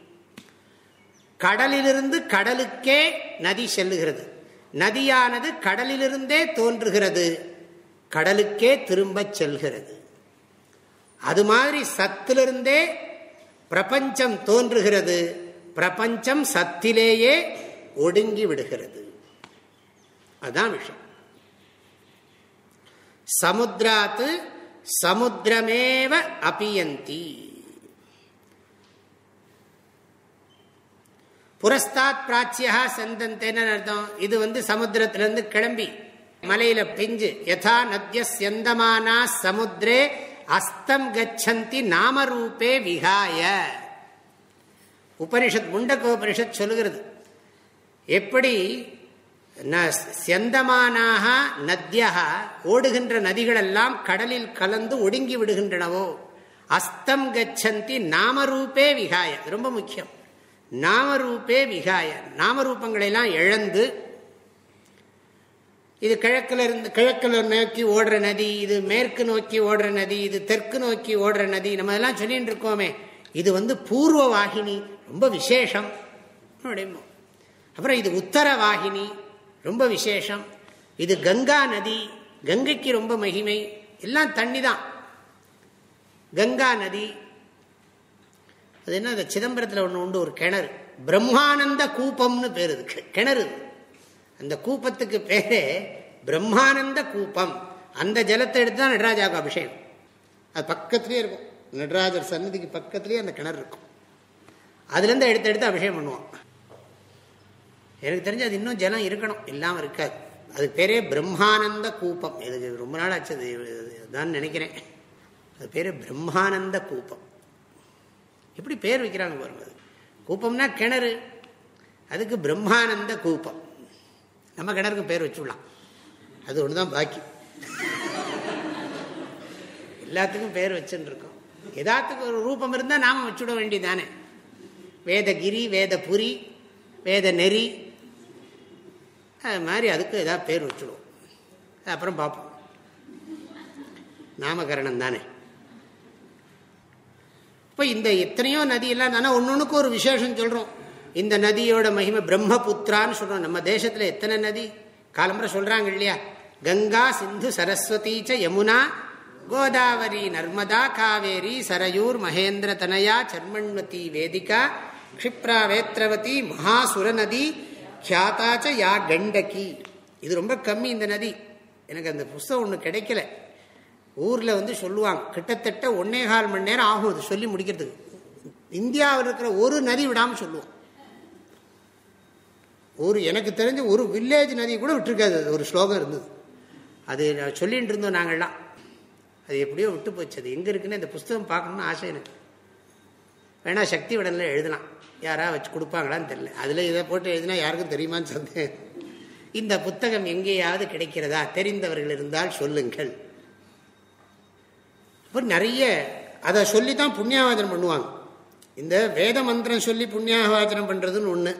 கடலிலிருந்து கடலுக்கே நதி செல்லுகிறது. நதியானது கடலிலிருந்தே தோன்றுகிறது. கடலுக்கே திரும்ப செல்கிறது. அது மாதிரி சத்திலிருந்தே பிரபஞ்சம் தோன்றுகிறது. பிரபஞ்சம் சத்திலேயே ஒடுங்கி விடுகிறது. அதுதான் விஷயம். சமுத்திராத்து சமுத்திரமேவ அபியந்தி. புரஸ்தாத் பிராச்சியா செந்தந்தேன்னு அர்த்தம்? இது வந்து சமுத்திரத்திலிருந்து கிளம்பி மலையில பிஞ்சு யதா நத்திய செந்தமானா சமுத்திரே அஸ்தம் கச்சந்தி நாமரூபே விகாய உபனிஷத் முண்டக்க உபனிஷத் சொல்லுகிறது. எப்படி செந்தமானாக நத்தியா ஓடுகின்ற நதிகளெல்லாம் கடலில் கலந்து ஒடுங்கி விடுகின்றனவோ? அஸ்தம் கச்சந்தி நாமரூபே விகாய. ரொம்ப முக்கியம். நாமரூபே விகாய. நாமரூபங்களெல்லாம் இழந்து இது கிழக்கில் இருந்து கிழக்கில் நோக்கி ஓடுற நதி இது மேற்கு நோக்கி ஓடுற நதி இது தெற்கு நோக்கி ஓடுற நதி நம்ம எல்லாம் சொல்லிட்டு இருக்கோமே. இது வந்து பூர்வ வாகினி ரொம்ப விசேஷம். அப்புறம் இது உத்தர வாகினி ரொம்ப விசேஷம். இது கங்கா நதி கங்கைக்கு ரொம்ப மகிமை. எல்லாம் தண்ணி தான் கங்கா நதி அது என்ன அந்த சிதம்பரத்தில் ஒன்று உண்டு ஒரு கிணறு. பிரம்மானந்த கூப்பம்னு பேர் இருக்கு கிணறு அந்த கூப்பத்துக்கு பேரே பிரம்மானந்த கூப்பம். அந்த ஜலத்தை எடுத்து தான் நடராஜாவுக்கு அபிஷேகம். அது பக்கத்துலேயே இருக்கும். நடராஜர் சன்னதிக்கு பக்கத்துலேயே அந்த கிணறு இருக்கும். அதுலேருந்து எடுத்து எடுத்து அபிஷேகம் பண்ணுவான். எனக்கு தெரிஞ்சு அது இன்னும் ஜலம் இருக்கணும். இல்லாமல் இருக்காது. அது பேரே பிரம்மானந்த கூப்பம். இதுக்கு ரொம்ப நாள் ஆச்சு தான் நினைக்கிறேன். அது பேர் பிரம்மானந்த கூப்பம். எப்படி பேர் வைக்கிறாங்க பாருங்க அது. கூப்பம்னா கிணறு. அதுக்கு பிரம்மானந்த கூப்பம். நம்ம கிணறுக்கு பேர் வச்சுடலாம். அது ஒன்று தான் பாக்கி. எல்லாத்துக்கும் பேர் வச்சுருக்கோம் எதாத்துக்கு ஒரு ரூபம் இருந்தால் நாம் வச்சுட வேண்டியதானே வேதகிரி வேதபுரி வேத நெறி அது மாதிரி அதுக்கு ஏதாவது பேர் வச்சுடுவோம். அப்புறம் பார்ப்போம். நாமகரணம் தானே. இப்போ இந்த எத்தனையோ நதியெல்லாம் தானே ஒன்று ஒன்றுக்கு ஒரு விசேஷம் சொல்கிறோம் இந்த நதியோட மகிமை பிரம்மபுத்திரான்னு சொல்கிறோம் நம்ம தேசத்தில் எத்தனை நதி? காலம்புரை சொல்கிறாங்க இல்லையா? கங்கா சிந்து சரஸ்வதி ச யமுனா கோதாவரி நர்மதா காவேரி சரயூர் மகேந்திர தனயா சர்மண்வதி வேதிகா க்ஷிப்ரா வேத்ரவதி மகாசுர நதி கியாத்தாச்ச யா கண்டகி இது ரொம்ப கம்மி இந்த நதி. எனக்கு அந்த புஸ்தகம் ஒன்று கிடைக்கல. ஊரில் வந்து சொல்லுவாங்க கிட்டத்தட்ட ஒன்னே கால் மணி நேரம் ஆகும் அது சொல்லி முடிக்கிறதுக்கு. இந்தியாவில் இருக்கிற ஒரு நதி விடாமல் சொல்லுவோம். ஒரு எனக்கு தெரிஞ்ச ஒரு வில்லேஜ் நதி கூட விட்டுருக்காது ஒரு ஸ்லோகம் இருந்தது. அது சொல்லிட்டு இருந்தோம் நாங்கள்லாம். அது எப்படியோ விட்டு போச்சு. அது எங்கே இருக்குன்னு அந்த புஸ்தகம் பார்க்கணும்னு ஆசை எனக்கு. வேணா சக்தி விடலில் எழுதலாம். யாரா வச்சு கொடுப்பாங்களான்னு தெரியல. அதில் இதை போட்டு எழுதினா யாருக்கும் தெரியுமான்னு சொன்னேன் இந்த புத்தகம் எங்கேயாவது கிடைக்கிறதா? தெரிந்தவர்கள் இருந்தால் சொல்லுங்கள். அப்புறம் நிறைய அதை சொல்லி தான் புண்ணியாவாதனம் பண்ணுவாங்க. இந்த வேத மந்திரம் சொல்லி புண்ணியாவாதனம் பண்ணுறதுன்னு ஒன்று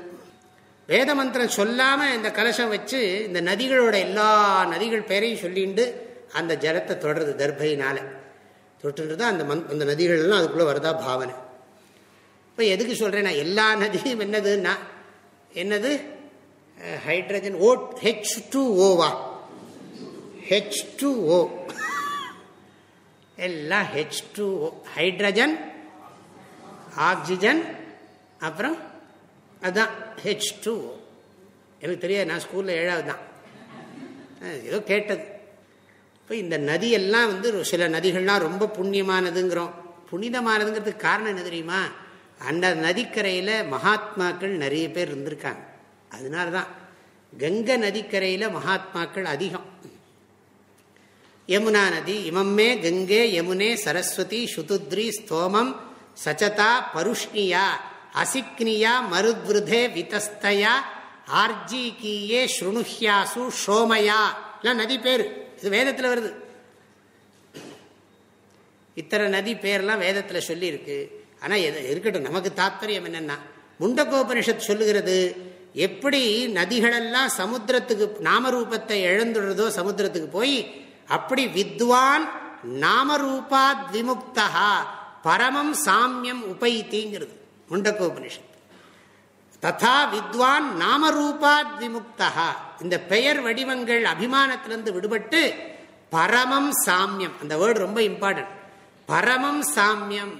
வேத மந்திரம் சொல்லாமல் இந்த கலசம் வச்சு இந்த நதிகளோட எல்லா நதிகள் பேரையும் சொல்லிண்டு அந்த ஜலத்தை தொடருது தர்பையினால. தொட்டுன்றது அந்த மந் அந்த நதிகள்லாம் அதுக்குள்ளே வரதா பாவனை. இப்போ எதுக்கு சொல்கிறேன் நான் எல்லா நதியும் என்னதுன்னா என்னது? ஹைட்ரஜன் ஓ ஹெச் டூ ஓவா ஹெச் டூ ஓ எல்லாம் H two O hydrogen oxygen அப்புறம் அதுதான் ஹெச் டூ ஓ எனக்கு தெரியாது நான் ஸ்கூலில் ஏழாவது தான். ஏதோ கேட்டது. இப்போ இந்த நதியெல்லாம் வந்து சில நதிகள்லாம் ரொம்ப புண்ணியமானதுங்கிறோம். புனிதமானதுங்கிறதுக்கு காரணம் என்ன தெரியுமா? அந்த நதிக்கரையில் மகாத்மாக்கள் நிறைய பேர் இருந்திருக்காங்க. அதனால தான் கங்கை நதிக்கரையில் மகாத்மாக்கள் அதிகம். யமுனா நதி இமம்மே கங்கே யமுனே சரஸ்வதி சுதுத்ரி ஸ்தோமம் சச்சதா பருஷ்ணியா அசிக்னியா மருத்ருதே விதஸ்தயா ஆர்ஜிகீயே ஸ்ருணுஹ்யாசு ஷோமயா. எல்லாம் நதி பேர். இது வேதத்தில் வருது. இத்தனை நதி பேர்லாம் வேதத்தில் சொல்லியிருக்கு. ஆனால் எது இருக்கட்டும் நமக்கு தாத்பரியம் என்னென்னா முண்டகோபனிஷத் சொல்லுகிறது எப்படி நதிகளெல்லாம் சமுத்திரத்துக்கு நாமரூபத்தை இழந்துடுறதோ சமுத்திரத்துக்கு போய் அப்படி வித்வான் நாமரூபாத் விமுக்தா பரமம் சாமியம் உபைத்திங்கிறது முண்டகோபனிஷத். ததா வித்வான் நாமரூபாத் விமுக்தா இந்த பெயர் வடிவங்கள் அபிமானத்திலிருந்து விடுபட்டு பரமம் சாமியம் அந்த வேர்டு ரொம்ப இம்பார்ட்டன்ட் பரமம் சாமியம்.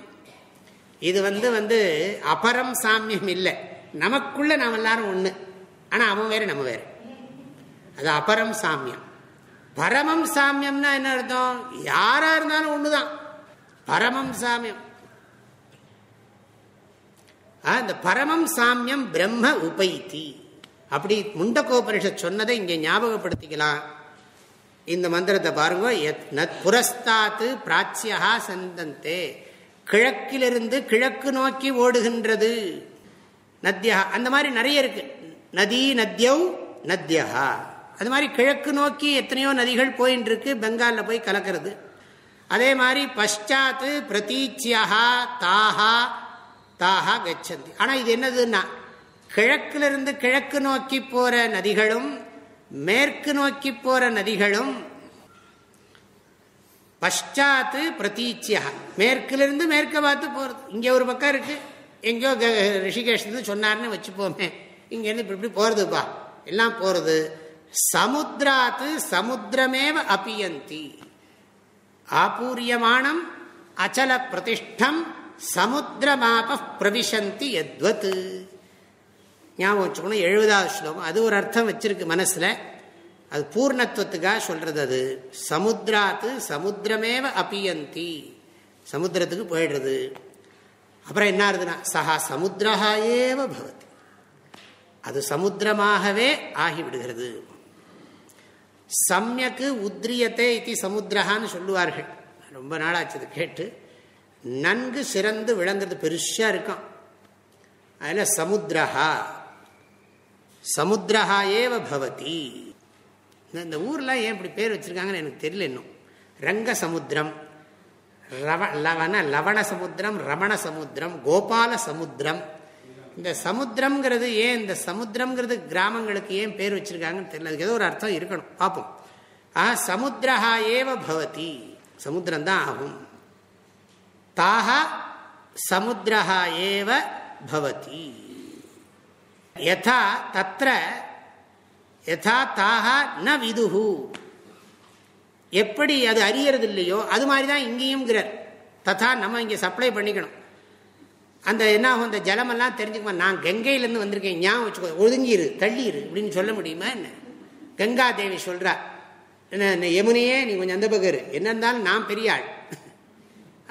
இது வந்து வந்து அபரம் சாமியம் இல்லை. நமக்குள்ள நாம் எல்லாரும் ஒன்று ஆனால் அவன் வேறு நம்ம வேறு. அது அபரம் சாமியம். பரமம் சாமியம்னா என்ன அர்த்தம்? யாரா இருந்தாலும் ஒண்ணுதான். பரமம் சாமியம். இந்த பரமம் சாமியம் பிரம்ம உபைத்தி. அப்படி முண்டகோபனிஷத் சொன்னதை இங்கே ஞாபகப்படுத்திக்கலாம். இந்த மந்திரத்தை பாருங்க. புரஸ்தாத்து பிராச்சியா சந்தந்தே. கிழக்கிலிருந்து கிழக்கு நோக்கி ஓடுகின்றது. நத்தியா அந்த மாதிரி நிறைய இருக்கு. நதி நத்தியவ் நத்தியா அது மாதிரி கிழக்கு நோக்கி எத்தனையோ நதிகள் போயின்னு இருக்கு பெங்காலில் போய் கலக்கிறது. அதே மாதிரி பஷாத்து பிரதீச்சியா தாஹா தாஹா கச்சந்தி. ஆனால் இது என்னதுன்னா கிழக்கிலிருந்து கிழக்கு நோக்கி போற நதிகளும் மேற்கு நோக்கி போற நதிகளும் பஷாத்து பிரதீச்சியா. மேற்கிலிருந்து மேற்க பார்த்து போகிறது இங்கே ஒரு பக்கம் இருக்கு. எங்கேயோ ரிஷிகேஷ்லேருந்து சொன்னார்னு வச்சுப்போமே. இங்கேருந்து இப்படி இப்படி போகிறதுப்பா எல்லாம் போகிறது சமுத்திராத்து சமுத்திரமேவ அப்பியந்தி ஆபூரியமானம் அச்சல பிரதிஷ்டம் சமுத்திரமாப பிரவிசந்தி எத்வத் ஞாபகம் வச்சுக்கணும் எழுபதாவது ஸ்லோகம். அது ஒரு அர்த்தம் வச்சிருக்கு மனசில். அது பூர்ணத்துவத்துக்காக சொல்றது அது? சமுத்திராத்து சமுத்திரமேவ அப்பியந்தி சமுத்திரத்துக்கு போயிடுறது. அப்புறம் என்ன ஆகுதுன்னா சஹா சமுத்திரஹா ஏவ பவதி. அது சமுத்திரமாகவே ஆகிவிடுகிறது. சமயக்கு உத்ரியத்தை இது சமுத்திரஹான்னு சொல்லுவார்கள். ரொம்ப நாளாச்சு கேட்டு. நன்கு சிறந்து விளங்குறது பெருசாக இருக்கும். அதில் சமுத்திரஹா. சமுத்திரஹா ஏவ பவதி. இந்த ஊர்லாம் ஏன் இப்படி பேர் வச்சுருக்காங்கன்னு எனக்கு தெரியல இன்னும். ரங்க சமுத்திரம் ரவ லவண லவண சமுத்திரம் ரமண சமுத்திரம் கோபால சமுத்திரம். இந்த சமுத்திரம்ங்கிறது ஏன் இந்த சமுத்திரம்ங்கிறது கிராமங்களுக்கு ஏன் பேர் வச்சிருக்காங்கன்னு தெரியல. அதுக்கு ஏதோ ஒரு அர்த்தம் இருக்கணும். பார்ப்போம். ஆ சமுத்திரஹா ஏவ பவதி. சமுத்திரம் தான் ஆகும். தாக சமுத்திரஹா ஏவ பவதி. யதா தத்திர யதா தாஹா ந விதுகு எப்படி அது அறியறது இல்லையோ அது மாதிரி தான் இங்கேயும்ங்கிறார். ததா நம்ம இங்கே சப்ளை பண்ணிக்கணும். அந்த என்ன ஆகும் அந்த ஜலமெல்லாம் தெரிஞ்சுக்குமா நான் கங்கையிலேருந்து வந்திருக்கேன் ஞாபகம் வச்சுக்கோ ஒதுங்கிரு தள்ளிரு அப்படின்னு சொல்ல முடியுமா என்ன? கங்கா தேவி சொல்கிறா என்ன யமுனையே நீ கொஞ்சம் அந்த பகரு என்ன இருந்தாலும் நான் பெரிய ஆள்.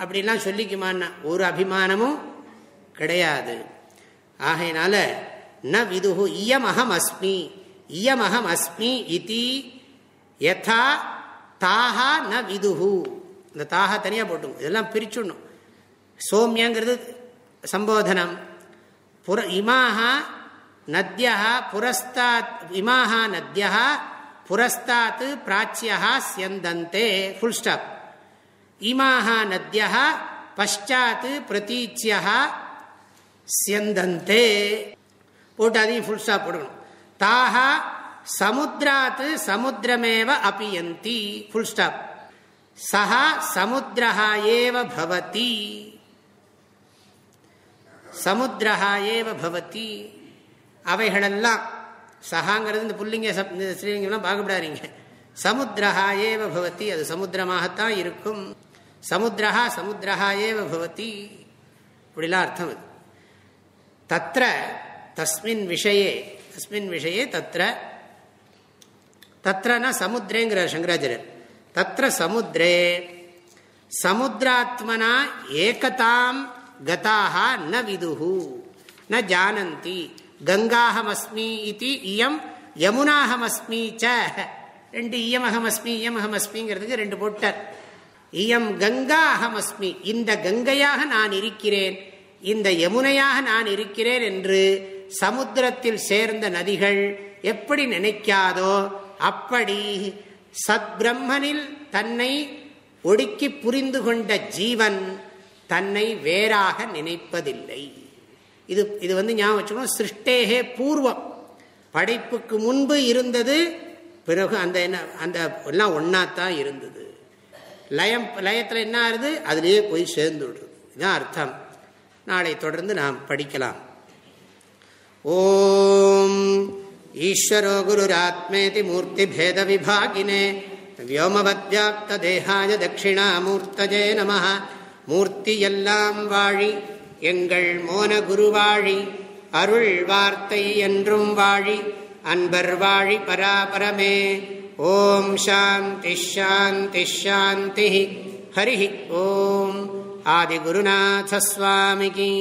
அப்படிலாம் சொல்லிக்குமான்னா ஒரு அபிமானமும் கிடையாது. ஆகையினால ந விதுகு இயமகம் அஸ்மி இயமகம் அஸ்மி இதி யதா தாஹா ந விதுகு இந்த தாஹா தனியாக போட்டும் இதெல்லாம் பிரிச்சுடணும். சோமியங்கிறது சம்போதனம். புர இமாஹா நத்யா புரஸ்தாத் இமாஹா நத்யா புரஸ்தாத் பிராச்சியா சியந்தந்தே ஃபுல் ஸ்டாப் இமாஹா நத்யா பஷாத் பிரதீச்சியா சியந்தந்தே போட்டு அதையும் ஃபுல் ஸ்டாப் போடணும் தாஹா சமுத்திராத் சமுத்திரமேவ அபியந்தி ஃபுல் ஸ்டாப் சஹா சமுத்திரஹா ஏவ பவதி சமுத்திரஹா ஏவ பவதி அவைகளெல்லாம் சஹாங்கிறது இந்த புல்லிங்க ஸ்ரீலிங்கெல்லாம் பார்க்கப்படாதீங்க சமுத்திரஹா ஏவ பவதி அது சமுத்திரமாகத்தான் இருக்கும். சமுத்திரஹா சமுத்திரஹா ஏவ பவதி. இப்படிலாம் அர்த்தம் அது. தத்திர தஸ்மின் விஷயே அஸ்மின் விஷயே தத்திர தத்திரனா சமுத்திரேங்கிறார் சங்கராச்சாரியர் தத்திர சமுத்திரே சமுத்திராத்மனா ஏகதாம் கதாக ந விதுகு ந ஜானந்தி கங்காஹமஸ்மி இது இயம் யமுனாஹமஸ்மி ச ரெண்டு இயமஹமஸ்மி இயமஹமஸ்மிங்கிறதுக்கு ரெண்டு போட்டார். இயம் கங்கா அகமஸ்மி இந்த கங்கையாக நான் இருக்கிறேன் இந்த யமுனையாக நான் இருக்கிறேன் என்று சமுத்திரத்தில் சேர்ந்த நதிகள் எப்படி நினைக்காதோ அப்படி சத்பிரம்மனில் தன்னை ஒடுக்கி புரிந்து கொண்ட ஜீவன் தன்னை வேறாக நினைப்பதில்லை. இது இது வந்து ஞாபகம் வச்சுக்கணும். சிருஷ்டேகே பூர்வம். படைப்புக்கு முன்பு இருந்தது பிறகு அந்த என்ன அந்த எல்லாம் ஒன்னாத்தான் இருந்தது. லயம் லயத்தில் என்ன ஆகுது அதுலேயே போய் சேர்ந்து விடுறது இதுதான் அர்த்தம். நாளை தொடர்ந்து நாம் படிக்கலாம். ஓம் ஈஸ்வரோ குருராத்மேதி மூர்த்தி பேத விபாகினே வியோமவத்யாப்த தேகாய தட்சிணாமூர்த்தஜே நம மூர்த்தி எல்லாம் வாழி எங்கள் மோன குருவாழி அருள் வார்த்தை என்றும் வாழி அன்பர் வாழி பராபரமே ஓம் சாந்தி ஷாந்தி ஷாந்தி ஹரி ஓம் ஆதிகுருநாசஸ்வாமிகி